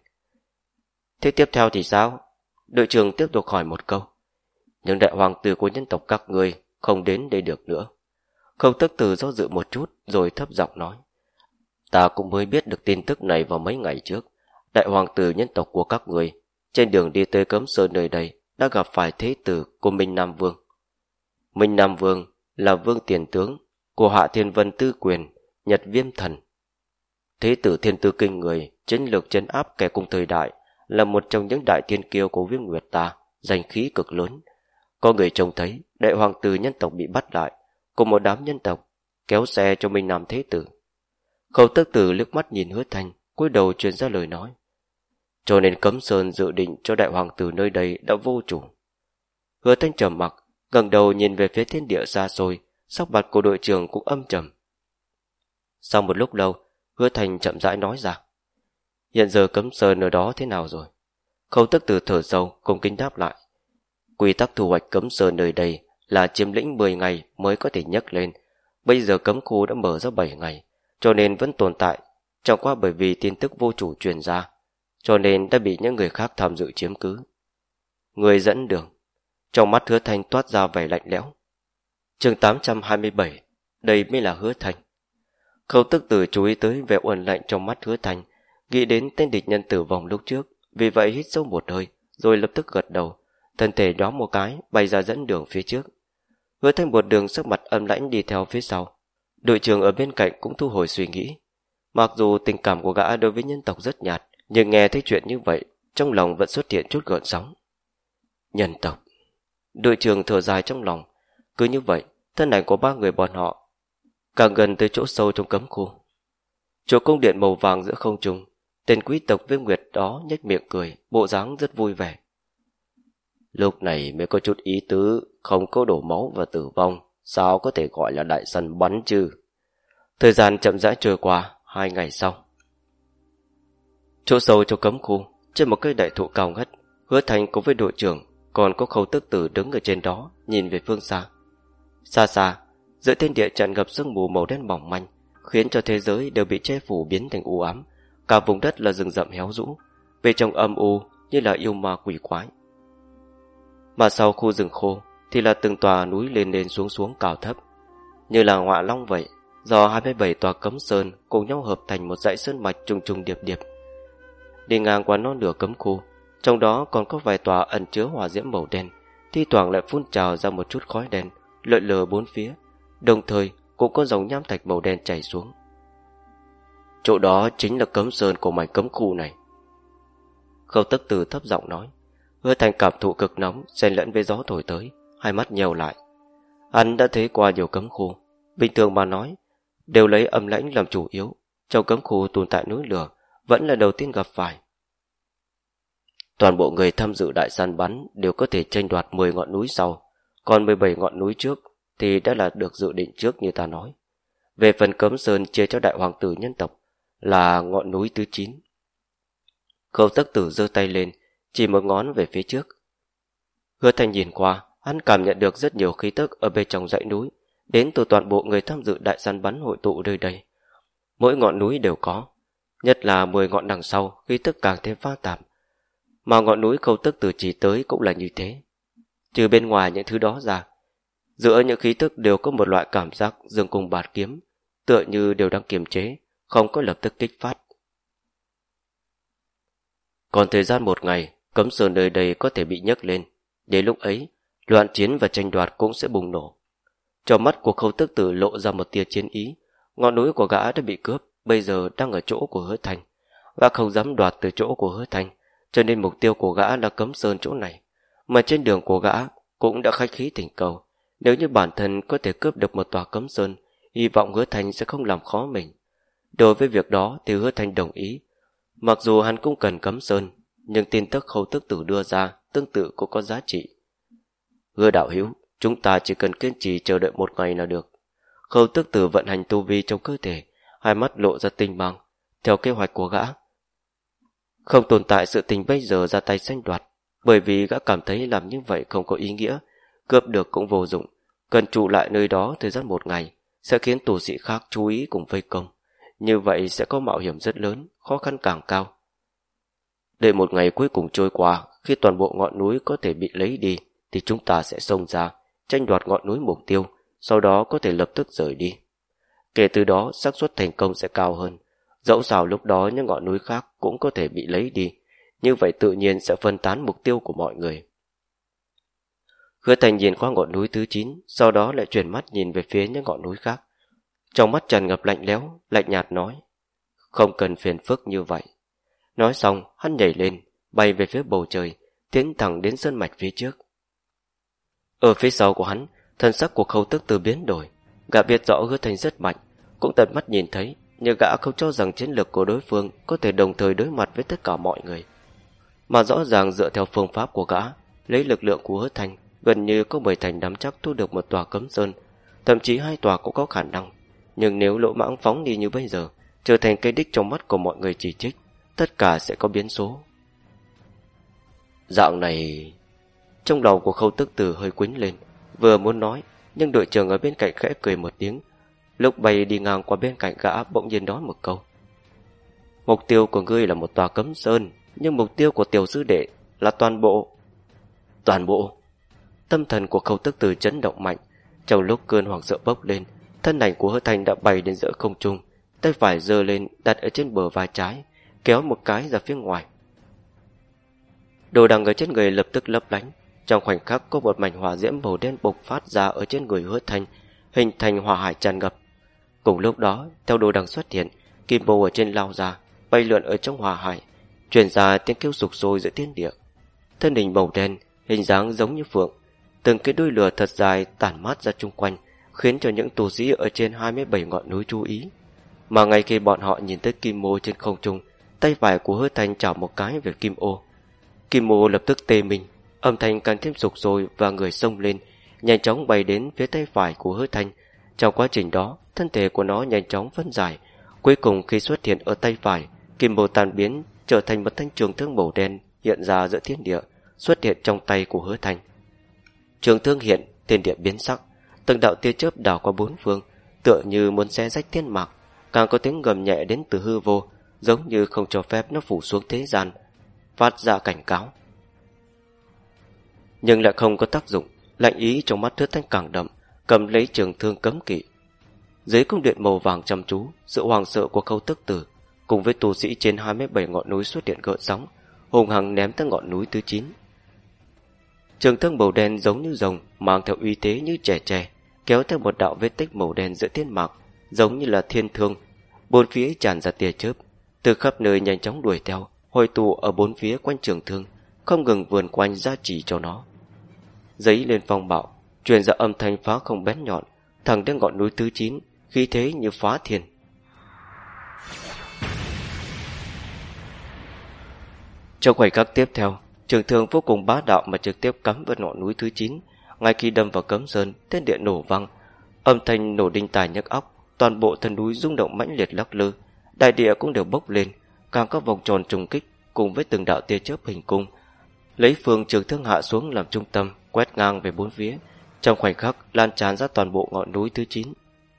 Thế tiếp theo thì sao? Đội trưởng tiếp tục hỏi một câu. Nhưng đại hoàng tử của nhân tộc các người không đến đây được nữa. Khâu tức tử do dự một chút rồi thấp giọng nói. Ta cũng mới biết được tin tức này vào mấy ngày trước. Đại hoàng tử nhân tộc của các người trên đường đi tới cấm sơn nơi đây đã gặp phải thế tử của Minh Nam Vương. Minh Nam Vương là vương tiền tướng của Hạ Thiên Vân Tư Quyền, Nhật Viêm Thần. Thế tử thiên tư kinh người, chiến lược chấn áp kẻ cùng thời đại, là một trong những đại tiên kiêu của viêm nguyệt ta, danh khí cực lớn. Có người trông thấy đại hoàng tử nhân tộc bị bắt lại, cùng một đám nhân tộc, kéo xe cho Minh Nam Thế tử. Khâu tức tử liếc mắt nhìn hứa thanh, cúi đầu truyền ra lời nói. Cho nên cấm sơn dự định cho đại hoàng tử nơi đây đã vô chủ. Hứa thanh trầm mặc, ngẩng đầu nhìn về phía thiên địa xa xôi, sắc mặt của đội trưởng cũng âm trầm. Sau một lúc lâu, hứa Thanh chậm rãi nói ra. Hiện giờ cấm sơn ở đó thế nào rồi? Khâu tức từ thở sâu, cung kính đáp lại. Quy tắc thu hoạch cấm sơn nơi đây là chiếm lĩnh 10 ngày mới có thể nhấc lên. Bây giờ cấm khu đã mở ra 7 ngày, cho nên vẫn tồn tại, chẳng qua bởi vì tin tức vô chủ truyền ra, cho nên đã bị những người khác tham dự chiếm cứ. Người dẫn đường, trong mắt hứa thanh toát ra vẻ lạnh lẽo. chương 827, đây mới là hứa thanh. Khâu tức tử chú ý tới vẻ uẩn lạnh trong mắt hứa thanh, nghĩ đến tên địch nhân tử vong lúc trước, vì vậy hít sâu một hơi, rồi lập tức gật đầu, thân thể đó một cái, bay ra dẫn đường phía trước. Hứa thanh một đường sắc mặt âm lãnh đi theo phía sau. Đội trưởng ở bên cạnh cũng thu hồi suy nghĩ. Mặc dù tình cảm của gã đối với nhân tộc rất nhạt, nhưng nghe thấy chuyện như vậy, trong lòng vẫn xuất hiện chút gợn sóng. Nhân tộc Đội trưởng thở dài trong lòng. Cứ như vậy, thân ảnh của ba người bọn họ càng gần tới chỗ sâu trong cấm khu. Chỗ cung điện màu vàng giữa không trung, tên quý tộc viêm nguyệt đó nhếch miệng cười, bộ dáng rất vui vẻ. Lúc này mới có chút ý tứ, không có đổ máu và tử vong, sao có thể gọi là đại săn bắn chứ? Thời gian chậm rãi trôi qua, hai ngày sau. Chỗ sâu trong cấm khu, trên một cây đại thụ cao ngất, hứa thành cùng với đội trưởng còn có khâu tức tử đứng ở trên đó, nhìn về phương xa. Xa xa, giữa thiên địa tràn ngập sương mù màu đen mỏng manh, khiến cho thế giới đều bị che phủ biến thành u ám. Cả vùng đất là rừng rậm héo rũ, về trong âm u như là yêu ma quỷ quái. Mà sau khu rừng khô thì là từng tòa núi lên lên xuống xuống cao thấp, như là ngọa long vậy, do 27 tòa cấm sơn cùng nhau hợp thành một dãy sơn mạch trùng trùng điệp điệp. Đi ngang qua non nửa cấm khu, trong đó còn có vài tòa ẩn chứa hỏa diễm màu đen, thi thoảng lại phun trào ra một chút khói đen, lợi lờ bốn phía, đồng thời cũng có dòng nham thạch màu đen chảy xuống. Chỗ đó chính là cấm sơn của mảnh cấm khu này. Khâu tức từ thấp giọng nói, hứa thành cảm thụ cực nóng xen lẫn với gió thổi tới, hai mắt nhèo lại. Anh đã thấy qua nhiều cấm khu, bình thường mà nói, đều lấy âm lãnh làm chủ yếu, trong cấm khu tồn tại núi lửa, vẫn là đầu tiên gặp phải. Toàn bộ người tham dự đại săn bắn đều có thể tranh đoạt 10 ngọn núi sau, còn 17 ngọn núi trước thì đã là được dự định trước như ta nói. Về phần cấm sơn chia cho đại hoàng tử nhân tộc là ngọn núi thứ 9. Khâu tất tử giơ tay lên, chỉ một ngón về phía trước. Hứa thành nhìn qua, hắn cảm nhận được rất nhiều khí tức ở bên trong dãy núi, đến từ toàn bộ người tham dự đại săn bắn hội tụ nơi đây. Mỗi ngọn núi đều có, nhất là 10 ngọn đằng sau khí tức càng thêm pha tạp. Mà ngọn núi khâu tức từ chỉ tới cũng là như thế. Trừ bên ngoài những thứ đó ra, giữa những khí tức đều có một loại cảm giác dường cùng bạt kiếm, tựa như đều đang kiềm chế, không có lập tức kích phát. Còn thời gian một ngày, cấm sơn nơi đây có thể bị nhấc lên. Đến lúc ấy, loạn chiến và tranh đoạt cũng sẽ bùng nổ. Trong mắt của khâu tức tử lộ ra một tia chiến ý, ngọn núi của gã đã bị cướp, bây giờ đang ở chỗ của hứa thành. Gã không dám đoạt từ chỗ của hứa thành, cho nên mục tiêu của gã là cấm sơn chỗ này. Mà trên đường của gã cũng đã khách khí thỉnh cầu, nếu như bản thân có thể cướp được một tòa cấm sơn, hy vọng hứa thành sẽ không làm khó mình. Đối với việc đó thì hứa thành đồng ý. Mặc dù hắn cũng cần cấm sơn, nhưng tin tức khâu tức tử đưa ra tương tự cũng có giá trị. Hứa đạo hữu chúng ta chỉ cần kiên trì chờ đợi một ngày là được. Khâu tức tử vận hành tu vi trong cơ thể, hai mắt lộ ra tinh mang, theo kế hoạch của gã. Không tồn tại sự tình bây giờ ra tay tranh đoạt, bởi vì gã cảm thấy làm như vậy không có ý nghĩa, cướp được cũng vô dụng, cần trụ lại nơi đó thời gian một ngày, sẽ khiến tù sĩ khác chú ý cùng vây công. Như vậy sẽ có mạo hiểm rất lớn, khó khăn càng cao. Để một ngày cuối cùng trôi qua, khi toàn bộ ngọn núi có thể bị lấy đi, thì chúng ta sẽ xông ra, tranh đoạt ngọn núi mục tiêu, sau đó có thể lập tức rời đi. Kể từ đó, xác suất thành công sẽ cao hơn. Dẫu sao lúc đó những ngọn núi khác cũng có thể bị lấy đi, như vậy tự nhiên sẽ phân tán mục tiêu của mọi người. Hứa Thành nhìn qua ngọn núi thứ 9, sau đó lại chuyển mắt nhìn về phía những ngọn núi khác. Trong mắt tràn ngập lạnh lẽo, lạnh nhạt nói, không cần phiền phức như vậy. Nói xong, hắn nhảy lên, bay về phía bầu trời, tiến thẳng đến sơn mạch phía trước. Ở phía sau của hắn, thân sắc của khâu tức từ biến đổi. Gã biết rõ hứa thành rất mạnh, cũng tận mắt nhìn thấy, nhưng gã không cho rằng chiến lược của đối phương có thể đồng thời đối mặt với tất cả mọi người. Mà rõ ràng dựa theo phương pháp của gã, lấy lực lượng của hứa thành, gần như có bảy thành nắm chắc thu được một tòa cấm sơn, thậm chí hai tòa cũng có khả năng. Nhưng nếu lỗ mãng phóng đi như bây giờ, trở thành cây đích trong mắt của mọi người chỉ trích, tất cả sẽ có biến số. Dạo này... Trong đầu của khâu tức tử hơi quính lên, vừa muốn nói, nhưng đội trưởng ở bên cạnh khẽ cười một tiếng. Lúc bay đi ngang qua bên cạnh gã bỗng nhiên nói một câu. Mục tiêu của ngươi là một tòa cấm sơn, nhưng mục tiêu của tiểu sư đệ là toàn bộ. Toàn bộ. Tâm thần của khâu tức từ chấn động mạnh, trong lúc cơn hoàng sợ bốc lên, thân ảnh của hứa thành đã bay đến giữa không trung, tay phải giơ lên đặt ở trên bờ vai trái, kéo một cái ra phía ngoài. Đồ đằng ở trên người lập tức lấp lánh, trong khoảnh khắc có một mảnh hỏa diễm màu đen bộc phát ra ở trên người hứa thanh, hình thành hỏa hải tràn ngập. Cùng lúc đó, theo đồ đằng xuất hiện, kim bồ ở trên lao ra, bay lượn ở trong hỏa hải, truyền ra tiếng kêu sục sôi giữa thiên địa. Thân hình màu đen, hình dáng giống như phượng, từng cái đuôi lửa thật dài tản mát ra chung quanh, khiến cho những tù sĩ ở trên 27 ngọn núi chú ý. Mà ngay khi bọn họ nhìn tới kim mô trên không trung, tay phải của hứa thanh chảo một cái về kim ô. Kim mô lập tức tê mình, âm thanh càng thêm sục rồi và người xông lên, nhanh chóng bay đến phía tay phải của hứa thanh. Trong quá trình đó, thân thể của nó nhanh chóng phân giải. Cuối cùng khi xuất hiện ở tay phải, kim bồ tàn biến trở thành một thanh trường thương màu đen hiện ra giữa thiên địa, xuất hiện trong tay của hứa thanh. Trường thương hiện, thiên địa biến sắc, từng đạo tia chớp đảo qua bốn phương, tựa như muốn xé rách thiên mạc, càng có tiếng gầm nhẹ đến từ hư vô, giống như không cho phép nó phủ xuống thế gian, phát ra cảnh cáo. Nhưng lại không có tác dụng, lạnh ý trong mắt thước thanh càng đậm, cầm lấy trường thương cấm kỵ. Dưới cung điện màu vàng chăm chú, sự hoàng sợ của khâu tức tử, cùng với tu sĩ trên 27 ngọn núi xuất hiện gợn sóng, hùng hằng ném tới ngọn núi thứ 9. Trường thương màu đen giống như rồng, mang theo uy thế như trẻ trẻ, kéo theo một đạo vết tích màu đen giữa thiên mạc, giống như là thiên thương. Bốn phía tràn ra tia chớp, từ khắp nơi nhanh chóng đuổi theo, hồi tụ ở bốn phía quanh trường thương, không ngừng vườn quanh ra chỉ cho nó. Giấy lên phong bạo, truyền ra âm thanh phá không bén nhọn, thẳng đến ngọn núi thứ 9, khí thế như phá thiên. Trong khoảnh khắc tiếp theo, trường thương vô cùng bá đạo mà trực tiếp cắm vào ngọn núi thứ 9, ngay khi đâm vào cấm sơn, tên điện nổ vang, âm thanh nổ đinh tài nhức óc, toàn bộ thân núi rung động mãnh liệt lắc lư, đại địa cũng đều bốc lên, càng có vòng tròn trùng kích cùng với từng đạo tia chớp hình cung, lấy phương trường thương hạ xuống làm trung tâm, quét ngang về bốn phía, trong khoảnh khắc lan tràn ra toàn bộ ngọn núi thứ 9.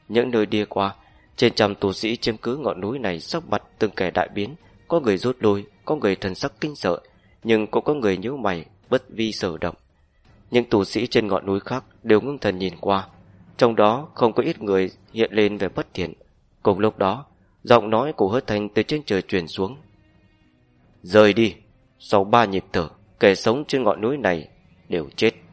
Những nơi đi qua, trên trăm tù sĩ chiếm cứ ngọn núi này sắc mặt từng kẻ đại biến, có người rút lui, có người thần sắc kinh sợ, nhưng cũng có người nhíu mày, bất vi sở động. Những tù sĩ trên ngọn núi khác đều ngưng thần nhìn qua, trong đó không có ít người hiện lên về bất thiện. Cùng lúc đó, giọng nói của hứa thanh từ trên trời truyền xuống. Rời đi, sau ba nhịp thở, kẻ sống trên ngọn núi này đều chết.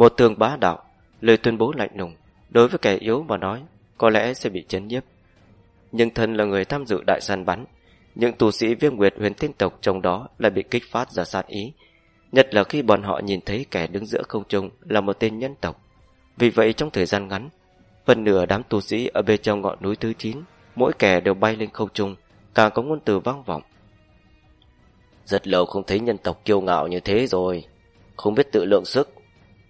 Một tường bá đạo, lời tuyên bố lạnh lùng, đối với kẻ yếu mà nói, có lẽ sẽ bị chấn nhiếp. Nhưng thân là người tham dự đại săn bắn, những tù sĩ viêm nguyệt huyền tiên tộc trong đó lại bị kích phát ra sát ý, nhất là khi bọn họ nhìn thấy kẻ đứng giữa không trung là một tên nhân tộc. Vì vậy trong thời gian ngắn, phần nửa đám tù sĩ ở bên trong ngọn núi thứ 9, mỗi kẻ đều bay lên không trung, càng có ngôn từ vang vọng. Rất lâu không thấy nhân tộc kiêu ngạo như thế rồi, không biết tự lượng sức.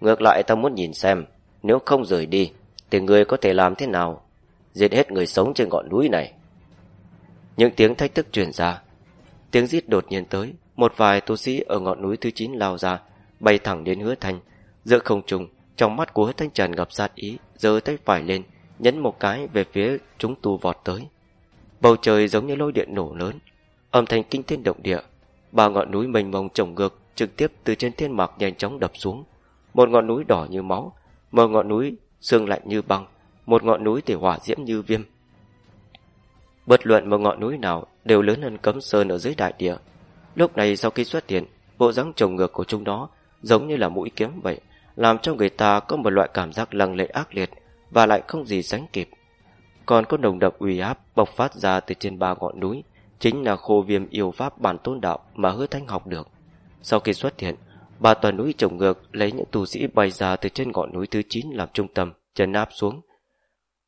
Ngược lại ta muốn nhìn xem, nếu không rời đi, thì người có thể làm thế nào? Giết hết người sống trên ngọn núi này. Những tiếng thách thức truyền ra. Tiếng rít đột nhiên tới, một vài tu sĩ ở ngọn núi thứ 9 lao ra, bay thẳng đến hứa thanh. Giữa không trung, trong mắt của hứa thanh trần gặp sát ý, giơ tay phải lên, nhấn một cái về phía chúng tu vọt tới. Bầu trời giống như lôi điện nổ lớn, âm thanh kinh thiên động địa. Ba ngọn núi mênh mông trồng ngược trực tiếp từ trên thiên mạc nhanh chóng đập xuống. Một ngọn núi đỏ như máu, một ngọn núi xương lạnh như băng, một ngọn núi thì hỏa diễm như viêm. Bất luận một ngọn núi nào đều lớn hơn cấm sơn ở dưới đại địa. Lúc này sau khi xuất hiện, bộ dáng trồng ngược của chúng nó giống như là mũi kiếm vậy, làm cho người ta có một loại cảm giác lăng lệ ác liệt và lại không gì sánh kịp. Còn có nồng đậm uy áp bộc phát ra từ trên ba ngọn núi, chính là khô viêm yêu pháp bản tôn đạo mà hứa thanh học được. Sau khi xuất hiện, ba tòa núi trồng ngược lấy những tù sĩ bay ra từ trên ngọn núi thứ 9 làm trung tâm, chân áp xuống,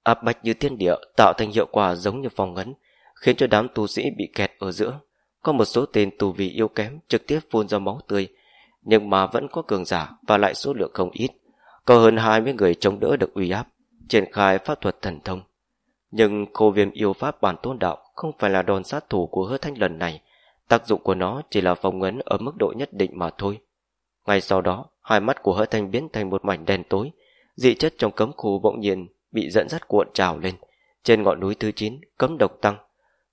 áp bách như thiên địa tạo thành hiệu quả giống như phòng ngấn, khiến cho đám tù sĩ bị kẹt ở giữa. Có một số tên tù vị yếu kém trực tiếp phun ra máu tươi, nhưng mà vẫn có cường giả và lại số lượng không ít. Có hơn 20 người chống đỡ được uy áp, triển khai pháp thuật thần thông. Nhưng khô viêm yêu pháp bản tôn đạo không phải là đòn sát thủ của hứa thanh lần này, tác dụng của nó chỉ là phòng ngấn ở mức độ nhất định mà thôi. Ngay sau đó, hai mắt của hứa thanh biến thành một mảnh đen tối, dị chất trong cấm khu bỗng nhiên bị dẫn dắt cuộn trào lên. Trên ngọn núi thứ 9, cấm độc tăng.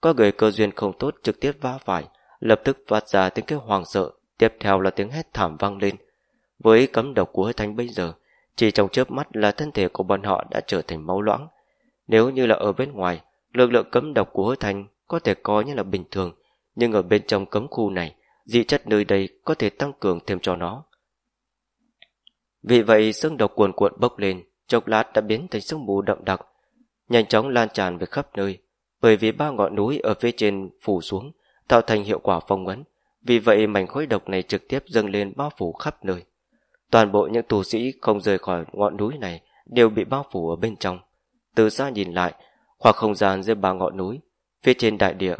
Có người cơ duyên không tốt trực tiếp va phải, lập tức phát ra tiếng kêu hoàng sợ, tiếp theo là tiếng hét thảm vang lên. Với cấm độc của thanh bây giờ, chỉ trong chớp mắt là thân thể của bọn họ đã trở thành máu loãng. Nếu như là ở bên ngoài, lực lượng cấm độc của hứa thanh có thể coi như là bình thường, nhưng ở bên trong cấm khu này, dị chất nơi đây có thể tăng cường thêm cho nó. Vì vậy, xương độc cuồn cuộn bốc lên, chốc lát đã biến thành sương mù đậm đặc, nhanh chóng lan tràn về khắp nơi, bởi vì ba ngọn núi ở phía trên phủ xuống, tạo thành hiệu quả phong ấn, vì vậy mảnh khối độc này trực tiếp dâng lên bao phủ khắp nơi. Toàn bộ những tù sĩ không rời khỏi ngọn núi này đều bị bao phủ ở bên trong. Từ xa nhìn lại, khoảng không gian giữa ba ngọn núi, phía trên đại địa,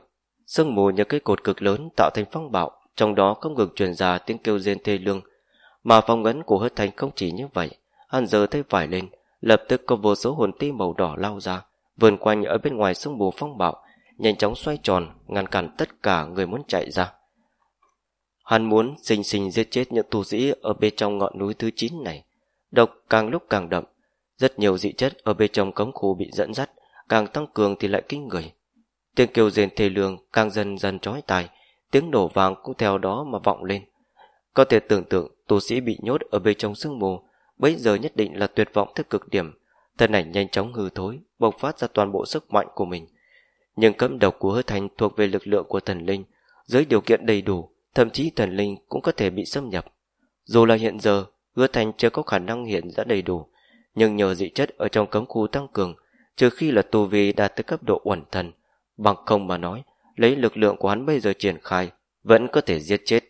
sương mù như cái cột cực lớn tạo thành phong bạo, trong đó không ngừng truyền ra tiếng kêu rên thê lương. Mà phong ấn của hất thành không chỉ như vậy, hắn giờ tay vải lên, lập tức có vô số hồn ti màu đỏ lao ra, vườn quanh ở bên ngoài sương mù phong bạo, nhanh chóng xoay tròn, ngăn cản tất cả người muốn chạy ra. Hắn muốn sinh sinh giết chết những tù sĩ ở bên trong ngọn núi thứ 9 này. độc càng lúc càng đậm. Rất nhiều dị chất ở bên trong cống khu bị dẫn dắt, càng tăng cường thì lại kinh người. Tiếng kêu rên thê lương càng dần dần trói tai, tiếng nổ vàng cũng theo đó mà vọng lên. Có thể tưởng tượng tu sĩ bị nhốt ở bên trong sương mù, bây giờ nhất định là tuyệt vọng tới cực điểm, thân ảnh nhanh chóng hư thối, bộc phát ra toàn bộ sức mạnh của mình. Nhưng cấm độc của hứa thành thuộc về lực lượng của thần linh, dưới điều kiện đầy đủ, thậm chí thần linh cũng có thể bị xâm nhập. Dù là hiện giờ, hứa thành chưa có khả năng hiện ra đầy đủ, nhưng nhờ dị chất ở trong cấm khu tăng cường, trừ khi là tu vi đạt tới cấp độ uẩn thần, bằng không mà nói, lấy lực lượng của hắn bây giờ triển khai, vẫn có thể giết chết.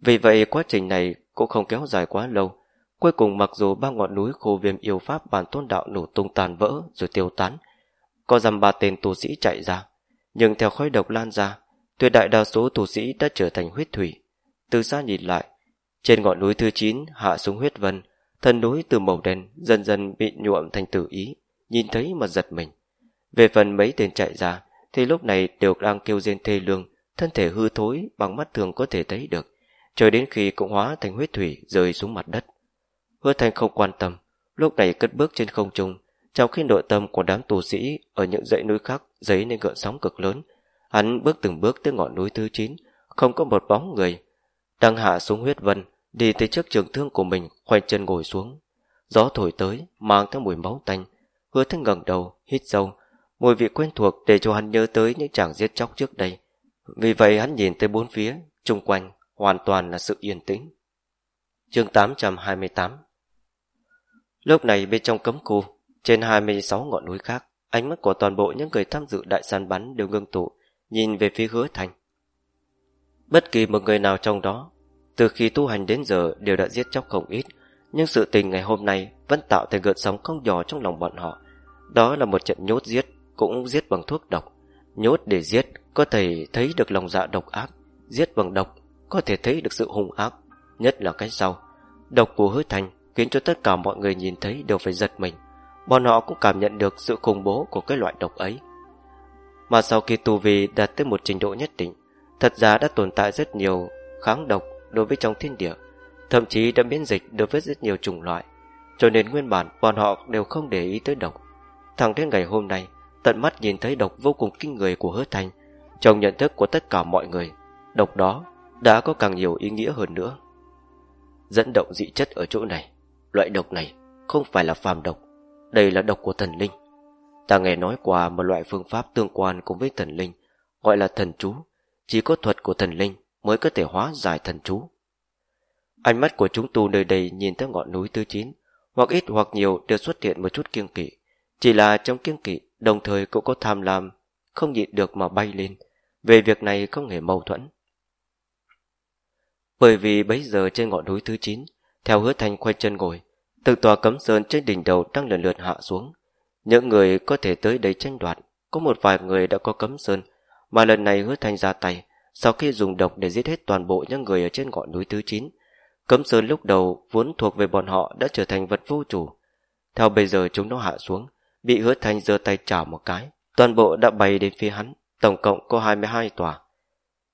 Vì vậy quá trình này cũng không kéo dài quá lâu, Cuối cùng mặc dù ba ngọn núi khô viêm yêu pháp bản tôn đạo nổ tung tàn vỡ rồi tiêu tán, có dằm ba tên tu sĩ chạy ra, nhưng theo khói độc lan ra, tuyệt đại đa số tu sĩ đã trở thành huyết thủy. Từ xa nhìn lại, trên ngọn núi thứ 9 hạ xuống huyết vân, thân núi từ màu đen dần dần bị nhuộm thành tử ý, nhìn thấy mà giật mình. Về phần mấy tên chạy ra, thì lúc này đều đang kêu rên thê lương, thân thể hư thối bằng mắt thường có thể thấy được, chờ đến khi cũng hóa thành huyết thủy rơi xuống mặt đất. Hứa Thanh không quan tâm, lúc này cất bước trên không trung, trong khi nội tâm của đám tù sĩ ở những dãy núi khác dấy nên gợn sóng cực lớn. Hắn bước từng bước tới ngọn núi thứ 9, không có một bóng người. Đang hạ xuống huyết vân, đi tới trước trường thương của mình, khoanh chân ngồi xuống. Gió thổi tới, mang theo mùi máu tanh. Hứa Thanh ngẩng đầu, hít sâu, mùi vị quen thuộc để cho hắn nhớ tới những chàng giết chóc trước đây. Vì vậy hắn nhìn tới bốn phía, chung quanh, hoàn toàn là sự yên tĩnh. Chương 828 Lúc này bên trong cấm khu, trên 26 ngọn núi khác, ánh mắt của toàn bộ những người tham dự đại săn bắn đều ngưng tụ, nhìn về phía hứa thành. Bất kỳ một người nào trong đó, từ khi tu hành đến giờ đều đã giết chóc không ít, nhưng sự tình ngày hôm nay vẫn tạo thành gợn sóng không nhỏ trong lòng bọn họ. Đó là một trận nhốt giết, cũng giết bằng thuốc độc. Nhốt để giết, có thể thấy được lòng dạ độc ác, giết bằng độc, có thể thấy được sự hung ác, nhất là cái sau. Độc của hứa thành khiến cho tất cả mọi người nhìn thấy đều phải giật mình. Bọn họ cũng cảm nhận được sự khủng bố của cái loại độc ấy. Mà sau khi tu vi đạt tới một trình độ nhất định, thật ra đã tồn tại rất nhiều kháng độc đối với trong thiên địa, thậm chí đã miễn dịch đối với rất nhiều chủng loại. Cho nên nguyên bản bọn họ đều không để ý tới độc. Thẳng đến ngày hôm nay, tận mắt nhìn thấy độc vô cùng kinh người của hứa thành, trong nhận thức của tất cả mọi người, độc đó đã có càng nhiều ý nghĩa hơn nữa. Dẫn động dị chất ở chỗ này Loại độc này không phải là phàm độc Đây là độc của thần linh. Ta nghe nói qua một loại phương pháp tương quan cùng với thần linh Gọi là thần chú. Chỉ có thuật của thần linh Mới có thể hóa giải thần chú. Ánh mắt của chúng tu nơi đây Nhìn tới ngọn núi thứ chín Hoặc ít hoặc nhiều đều xuất hiện một chút kiêng kỵ. Chỉ là trong kiêng kỵ Đồng thời cũng có tham lam Không nhịn được mà bay lên Về việc này không hề mâu thuẫn Bởi vì bấy giờ trên ngọn núi thứ chín theo hứa thanh quay chân ngồi, từ tòa cấm sơn trên đỉnh đầu đang lần lượt hạ xuống. Những người có thể tới đây tranh đoạt, có một vài người đã có cấm sơn, mà lần này hứa thanh ra tay, sau khi dùng độc để giết hết toàn bộ những người ở trên ngọn núi thứ 9. Cấm sơn lúc đầu vốn thuộc về bọn họ đã trở thành vật vô chủ. Theo bây giờ chúng nó hạ xuống, bị hứa thanh giơ tay chảo một cái, toàn bộ đã bay đến phía hắn, tổng cộng có 22 tòa.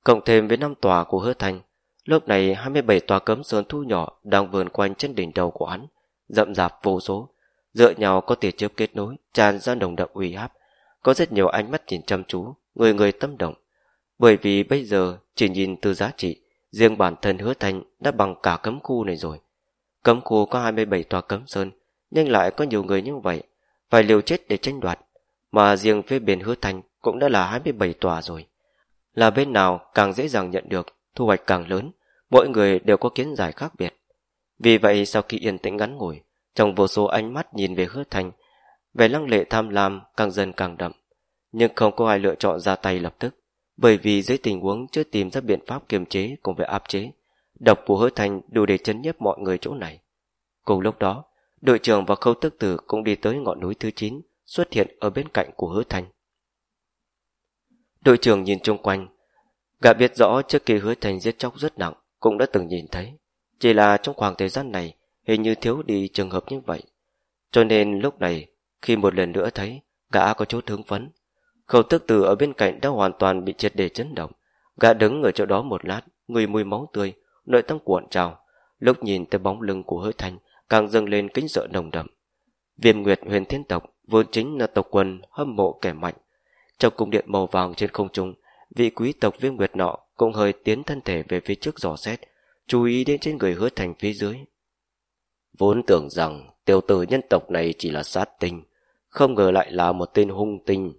Cộng thêm với năm tòa của hứa thanh, Lúc này 27 tòa cấm sơn thu nhỏ đang vườn quanh trên đỉnh đầu của hắn, rậm rạp vô số, dựa nhau có tia chớp kết nối, tràn ra đồng đậm uy áp. Có rất nhiều ánh mắt nhìn chăm chú, người người tâm động. Bởi vì bây giờ chỉ nhìn từ giá trị, riêng bản thân hứa thành đã bằng cả cấm khu này rồi. Cấm khu có 27 tòa cấm sơn, nhưng lại có nhiều người như vậy, phải liều chết để tranh đoạt. Mà riêng phía bên hứa thành cũng đã là 27 tòa rồi. Là bên nào càng dễ dàng nhận được thu hoạch càng lớn, mỗi người đều có kiến giải khác biệt. Vì vậy sau khi yên tĩnh ngắn ngủi, trong vô số ánh mắt nhìn về hứa thành, vẻ lăng lệ tham lam càng dần càng đậm, nhưng không có ai lựa chọn ra tay lập tức, bởi vì dưới tình huống chưa tìm ra biện pháp kiềm chế cùng với áp chế, độc của hứa thành đủ để chấn nhiếp mọi người chỗ này. Cùng lúc đó, đội trưởng và khâu tức tử cũng đi tới ngọn núi thứ 9, xuất hiện ở bên cạnh của hứa thành. Đội trưởng nhìn chung quanh, Gã biết rõ trước khi hứa thành giết chóc rất nặng, cũng đã từng nhìn thấy. Chỉ là trong khoảng thời gian này, hình như thiếu đi trường hợp như vậy. Cho nên lúc này, khi một lần nữa thấy, gã có chút hứng phấn. Khẩu tức tử ở bên cạnh đã hoàn toàn bị triệt để chấn động. Gã đứng ở chỗ đó một lát, người mùi máu tươi, nội tâm cuộn trào. Lúc nhìn tới bóng lưng của hứa thành, càng dâng lên kính sợ nồng đậm. Viêm Nguyệt huyền thiên tộc vốn chính là tộc quân hâm mộ kẻ mạnh. Trong cung điện màu vàng trên không trung, vị quý tộc Viêm Nguyệt nọ cũng hơi tiến thân thể về phía trước dò xét, chú ý đến trên người hứa thành phía dưới. Vốn tưởng rằng tiểu tử nhân tộc này chỉ là sát tinh, không ngờ lại là một tên hung tinh.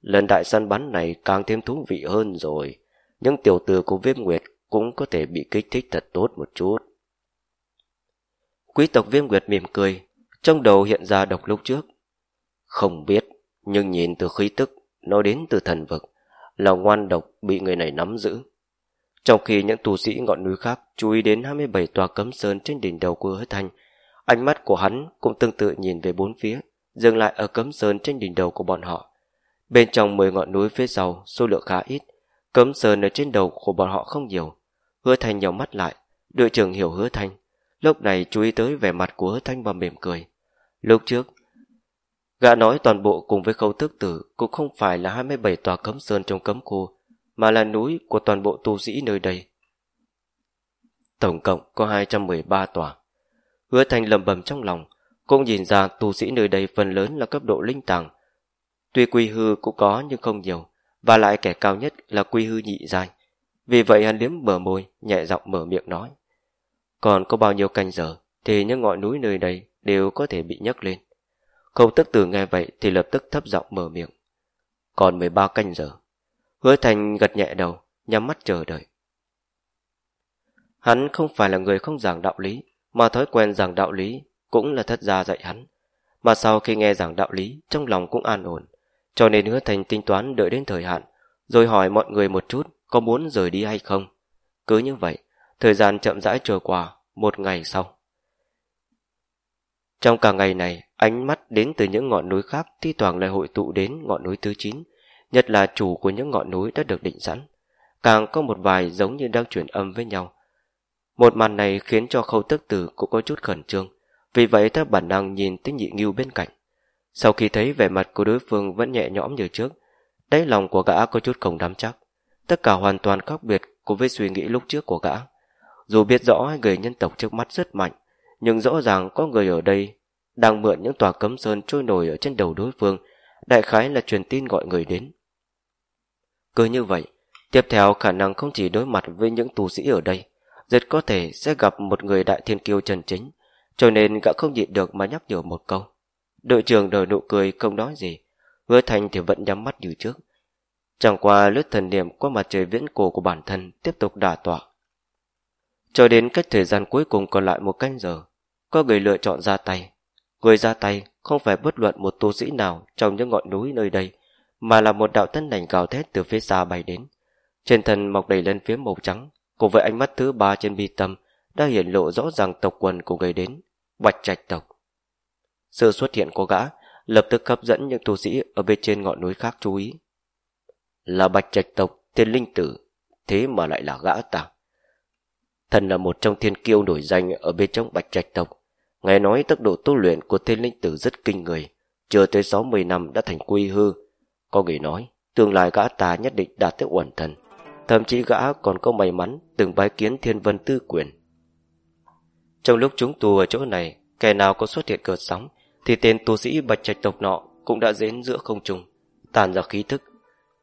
Lần đại săn bắn này càng thêm thú vị hơn rồi, nhưng tiểu tử của Viêm Nguyệt cũng có thể bị kích thích thật tốt một chút. Quý tộc Viêm Nguyệt mỉm cười, trong đầu hiện ra độc lúc trước. Không biết, nhưng nhìn từ khí tức, nó đến từ thần vực, là ngoan độc bị người này nắm giữ. Trong khi những tu sĩ ngọn núi khác chú ý đến 27 tòa cấm sơn trên đỉnh đầu của hứa thanh, ánh mắt của hắn cũng tương tự nhìn về bốn phía, dừng lại ở cấm sơn trên đỉnh đầu của bọn họ. Bên trong 10 ngọn núi phía sau, số lượng khá ít, cấm sơn ở trên đầu của bọn họ không nhiều. Hứa thanh nhỏ mắt lại, đội trưởng hiểu hứa thanh, lúc này chú ý tới vẻ mặt của hứa thanh và mỉm cười. Lúc trước, gã nói toàn bộ cùng với khâu tước tử cũng không phải là 27 tòa cấm sơn trong cấm khu, mà là núi của toàn bộ tu sĩ nơi đây. Tổng cộng có 213 tòa. Hứa thanh lầm bầm trong lòng, cũng nhìn ra tu sĩ nơi đây phần lớn là cấp độ linh tàng. Tuy quy hư cũng có nhưng không nhiều, và lại kẻ cao nhất là quy hư nhị giai. Vì vậy hắn liếm bờ môi, nhẹ giọng mở miệng nói. Còn có bao nhiêu canh giờ, thì những ngọn núi nơi đây đều có thể bị nhấc lên. Khâu tức từ nghe vậy thì lập tức thấp giọng mở miệng. Còn 13 canh giờ. Hứa Thành gật nhẹ đầu, nhắm mắt chờ đợi. Hắn không phải là người không giảng đạo lý, mà thói quen giảng đạo lý cũng là thất gia dạy hắn. Mà sau khi nghe giảng đạo lý, trong lòng cũng an ổn. Cho nên hứa thành tính toán đợi đến thời hạn, rồi hỏi mọi người một chút có muốn rời đi hay không. Cứ như vậy, thời gian chậm rãi trôi qua, một ngày sau. Trong cả ngày này, ánh mắt đến từ những ngọn núi khác thi thoảng lại hội tụ đến ngọn núi thứ 9, nhất là chủ của những ngọn núi đã được định sẵn. Càng có một vài giống như đang chuyển âm với nhau. Một màn này khiến cho khâu tức tử cũng có chút khẩn trương, vì vậy theo bản năng nhìn tới nhị nghiêu bên cạnh. Sau khi thấy vẻ mặt của đối phương vẫn nhẹ nhõm như trước, đáy lòng của gã có chút không đắm chắc. Tất cả hoàn toàn khác biệt cùng với suy nghĩ lúc trước của gã. Dù biết rõ hai người nhân tộc trước mắt rất mạnh, nhưng rõ ràng có người ở đây đang mượn những tòa cấm sơn trôi nổi ở trên đầu đối phương, đại khái là truyền tin gọi người đến. Cứ như vậy, tiếp theo khả năng không chỉ đối mặt với những tù sĩ ở đây, rất có thể sẽ gặp một người đại thiên kiêu chân chính, cho nên gã không nhịn được mà nhắc nhở một câu. Đội trưởng nở nụ cười không nói gì, hứa thành thì vẫn nhắm mắt như trước. Chẳng qua lướt thần niệm qua mặt trời viễn cổ của bản thân tiếp tục đả tỏa cho đến cách thời gian cuối cùng còn lại một canh giờ, có người lựa chọn ra tay. Người ra tay không phải bất luận một tu sĩ nào trong những ngọn núi nơi đây, mà là một đạo thân đành gào thét từ phía xa bay đến. Trên thân mọc đầy lên phía màu trắng, cùng với ánh mắt thứ ba trên bi tâm, đã hiển lộ rõ ràng tộc quần của người đến, bạch trạch tộc. Sự xuất hiện của gã lập tức hấp dẫn những tu sĩ ở bên trên ngọn núi khác chú ý. Là bạch trạch tộc, tiên linh tử, thế mà lại là gã ta. Thần là một trong thiên kiêu nổi danh ở bên trong bạch trạch tộc. Nghe nói tốc độ tu luyện của thiên linh tử rất kinh người, chưa tới 60 năm đã thành quy hư, có người nói, tương lai gã ta nhất định đạt tới uẩn thần. Thậm chí gã còn có may mắn từng bái kiến thiên vân tư quyền. Trong lúc chúng tù ở chỗ này, kẻ nào có xuất hiện cờ sóng, thì tên tu sĩ bạch trạch tộc nọ cũng đã dến giữa không trung, tàn ra khí thức.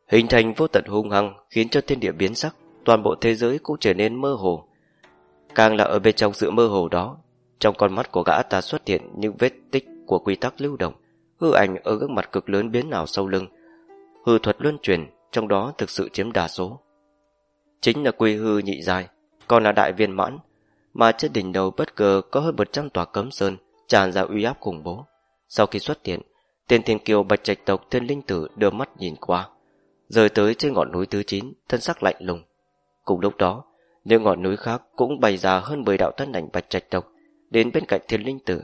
Hình thành vô tận hung hăng khiến cho thiên địa biến sắc, toàn bộ thế giới cũng trở nên mơ hồ. Càng là ở bên trong sự mơ hồ đó, trong con mắt của gã ta xuất hiện những vết tích của quy tắc lưu động, hư ảnh ở gương mặt cực lớn biến nào sau lưng, hư thuật luân chuyển trong đó thực sự chiếm đa số. Chính là quy hư nhị giai, còn là đại viên mãn, mà trên đỉnh đầu bất ngờ có hơn 100 tòa cấm sơn tràn ra uy áp khủng bố. Sau khi xuất hiện, tên thiên kiều bạch trạch tộc thiên linh tử đưa mắt nhìn qua, rời tới trên ngọn núi thứ 9, thân sắc lạnh lùng. Cùng lúc đó, những ngọn núi khác cũng bày ra hơn 10 đạo thân ảnh bạch trạch tộc đến bên cạnh thiên linh tử.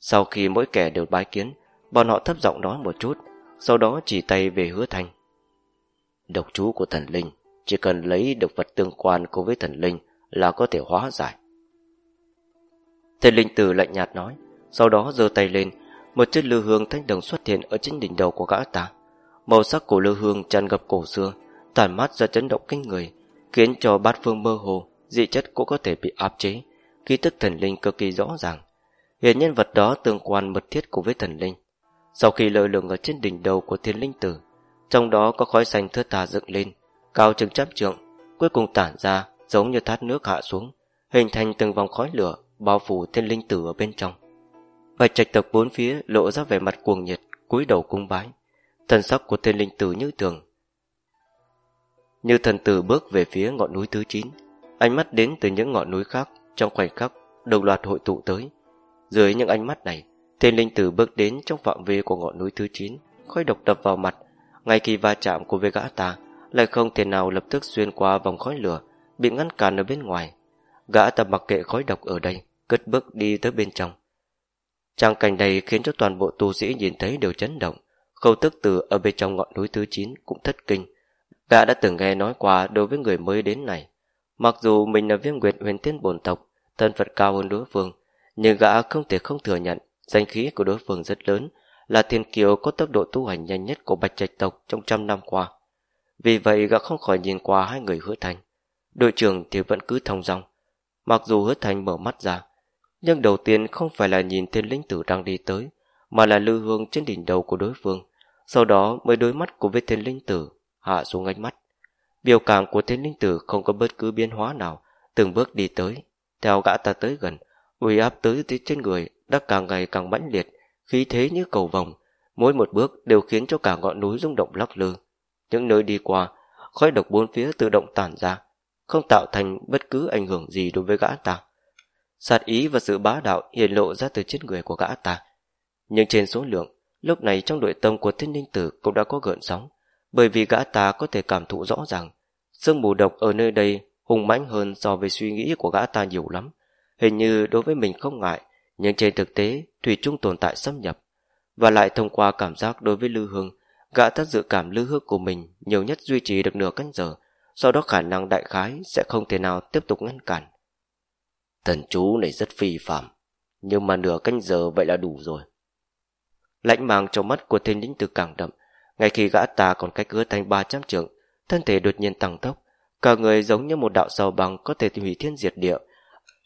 Sau khi mỗi kẻ đều bái kiến, bọn họ thấp giọng nói một chút, sau đó chỉ tay về hứa thanh. Độc chú của thần linh, chỉ cần lấy được vật tương quan cùng với thần linh là có thể hóa giải. Thần linh tử lạnh nhạt nói, sau đó giơ tay lên, một chiếc lư hương thanh đồng xuất hiện ở trên đỉnh đầu của gã ta. Màu sắc của lư hương tràn ngập cổ xưa, tàn mát ra chấn động kinh người, khiến cho bát phương mơ hồ, dị chất cũng có thể bị áp chế, khí tức thần linh cực kỳ rõ ràng. hiện nhân vật đó tương quan mật thiết cùng với thần linh. Sau khi lợi lượng ở trên đỉnh đầu của thiên linh tử, trong đó có khói xanh thưa tà dựng lên, cao chừng trăm trượng, cuối cùng tản ra giống như thác nước hạ xuống, hình thành từng vòng khói lửa bao phủ thiên linh tử ở bên trong. Bạch trạch tộc bốn phía lộ ra vẻ mặt cuồng nhiệt, cúi đầu cung bái. Thần sắc của thiên linh tử như thường. Như thần tử bước về phía ngọn núi thứ 9, ánh mắt đến từ những ngọn núi khác trong khoảnh khắc đồng loạt hội tụ tới. Dưới những ánh mắt này, thiên linh tử bước đến trong phạm vi của ngọn núi thứ 9, khói độc đập vào mặt, ngay khi va chạm của với gã ta, lại không thể nào lập tức xuyên qua vòng khói lửa, bị ngăn cản ở bên ngoài. Gã ta mặc kệ khói độc ở đây, cất bước đi tới bên trong. Trang cảnh này khiến cho toàn bộ tu sĩ nhìn thấy đều chấn động. Khâu tức tử ở bên trong ngọn núi thứ 9 cũng thất kinh. Gã đã từng nghe nói qua đối với người mới đến này. Mặc dù mình là viêm nguyệt huyền tiên bổn tộc, thân phận cao hơn đối phương, nhưng gã không thể không thừa nhận danh khí của đối phương rất lớn, là thiên kiều có tốc độ tu hành nhanh nhất của bạch trạch tộc trong trăm năm qua. Vì vậy gã không khỏi nhìn qua hai người hứa thành. Đội trưởng thì vẫn cứ thông dong. Mặc dù hứa thành mở mắt ra, nhưng đầu tiên không phải là nhìn tên lính tử đang đi tới, mà là lưu hương trên đỉnh đầu của đối phương. Sau đó mới đối mắt của với tên linh tử hạ xuống ánh mắt. Biểu cảm của tên linh tử không có bất cứ biến hóa nào, từng bước đi tới. Theo gã ta tới gần, uy áp tới trên người đã càng ngày càng mãnh liệt, khí thế như cầu vòng. Mỗi một bước đều khiến cho cả ngọn núi rung động lắc lư. Những nơi đi qua, khói độc bốn phía tự động tản ra, không tạo thành bất cứ ảnh hưởng gì đối với gã ta. Sát ý và sự bá đạo hiện lộ ra từ trên người của gã ta. Nhưng trên số lượng, lúc này trong đội tông của thiên ninh tử cũng đã có gợn sóng, bởi vì gã ta có thể cảm thụ rõ ràng. Sương mù độc ở nơi đây hùng mãnh hơn so với suy nghĩ của gã ta nhiều lắm. Hình như đối với mình không ngại, nhưng trên thực tế, Thủy chung tồn tại xâm nhập. Và lại thông qua cảm giác đối với Lư Hương, gã ta dự cảm Lư Hương của mình nhiều nhất duy trì được nửa canh giờ, sau đó khả năng đại khái sẽ không thể nào tiếp tục ngăn cản. Thần chú này rất phi phạm, nhưng mà nửa canh giờ vậy là đủ rồi. Lãnh mang trong mắt của thiên lĩnh từ càng đậm, ngay khi gã ta còn cách hứa thành 300 trượng, thân thể đột nhiên tăng tốc, cả người giống như một đạo sầu bằng có thể hủy thiên diệt địa,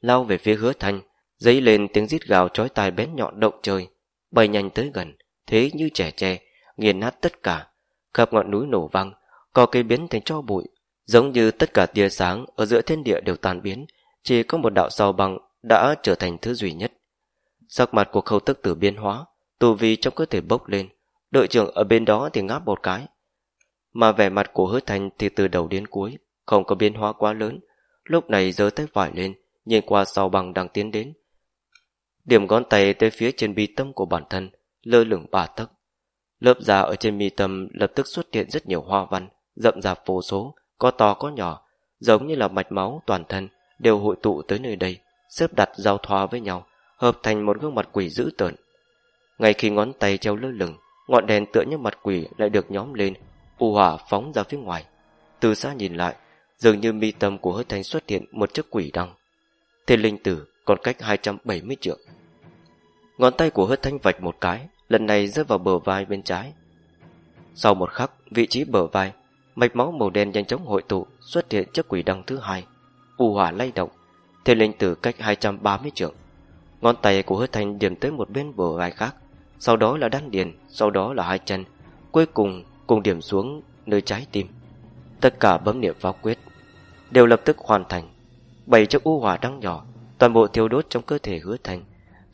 lao về phía hứa thanh, dấy lên tiếng rít gào chói tai bén nhọn động trời, bay nhanh tới gần, thế như trẻ tre, nghiền nát tất cả, khắp ngọn núi nổ văng, có cây biến thành cho bụi, giống như tất cả tia sáng ở giữa thiên địa đều tan biến, chỉ có một đạo sao băng đã trở thành thứ duy nhất. Sắc mặt của khâu tức tử biến hóa, tù vi trong cơ thể bốc lên, đội trưởng ở bên đó thì ngáp một cái. Mà vẻ mặt của hứa thành thì từ đầu đến cuối, không có biến hóa quá lớn, lúc này giơ tay phải lên, nhìn qua sau bằng đang tiến đến. Điểm ngón tay tới phía trên bi tâm của bản thân, lơ lửng bà tấc. Lớp da ở trên mi tâm lập tức xuất hiện rất nhiều hoa văn, rậm rạp vô số, có to có nhỏ, giống như là mạch máu toàn thân, đều hội tụ tới nơi đây, xếp đặt giao thoa với nhau, hợp thành một gương mặt quỷ dữ tợn. Ngay khi ngón tay treo lơ lửng, ngọn đèn tựa như mặt quỷ lại được nhóm lên, u hỏa phóng ra phía ngoài. Từ xa nhìn lại, dường như mi tâm của hứa thanh xuất hiện một chiếc quỷ đăng. Thiên linh tử còn cách 270 trượng. Ngón tay của hứa thanh vạch một cái, lần này rơi vào bờ vai bên trái. Sau một khắc, vị trí bờ vai, mạch máu màu đen nhanh chóng hội tụ, xuất hiện chiếc quỷ đăng thứ hai u hỏa lay động thiên linh tử cách 230 trượng ngón tay của hứa thanh điểm tới một bên bờ vai khác sau đó là đan điền sau đó là hai chân cuối cùng cùng điểm xuống nơi trái tim. Tất cả bấm niệm pháp quyết đều lập tức hoàn thành. Bảy chiếc u hỏa đang nhỏ toàn bộ thiêu đốt trong cơ thể hứa thành.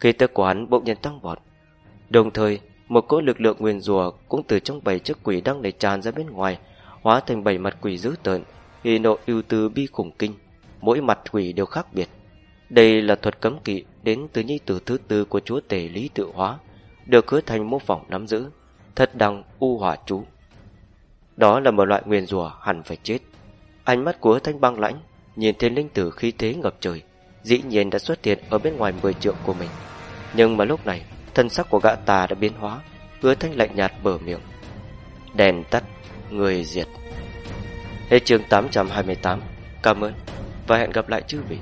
khi tức của hắn bỗng nhiên tăng vọt. Đồng thời một cỗ lực lượng nguyên rùa cũng từ trong bảy chiếc quỷ đang này tràn ra bên ngoài hóa thành bảy mặt quỷ dữ tợn hỉ nộ ưu tư bi khủng kinh. Mỗi mặt quỷ đều khác biệt. Đây là thuật cấm kỵ đến từ nhi tử thứ tư của chúa tể lý tự hóa, được hứa thành mô phỏng nắm giữ, thật đăng u hỏa chú. Đó là một loại nguyền rùa hẳn phải chết. Ánh mắt của thanh băng lãnh, nhìn thấy linh tử khí thế ngập trời, dĩ nhiên đã xuất hiện ở bên ngoài mười trượng của mình. Nhưng mà lúc này, thân sắc của gã tà đã biến hóa, hứa thanh lạnh nhạt bờ miệng. Đèn tắt, người diệt. Hết chương 828, cảm ơn và hẹn gặp lại chư vị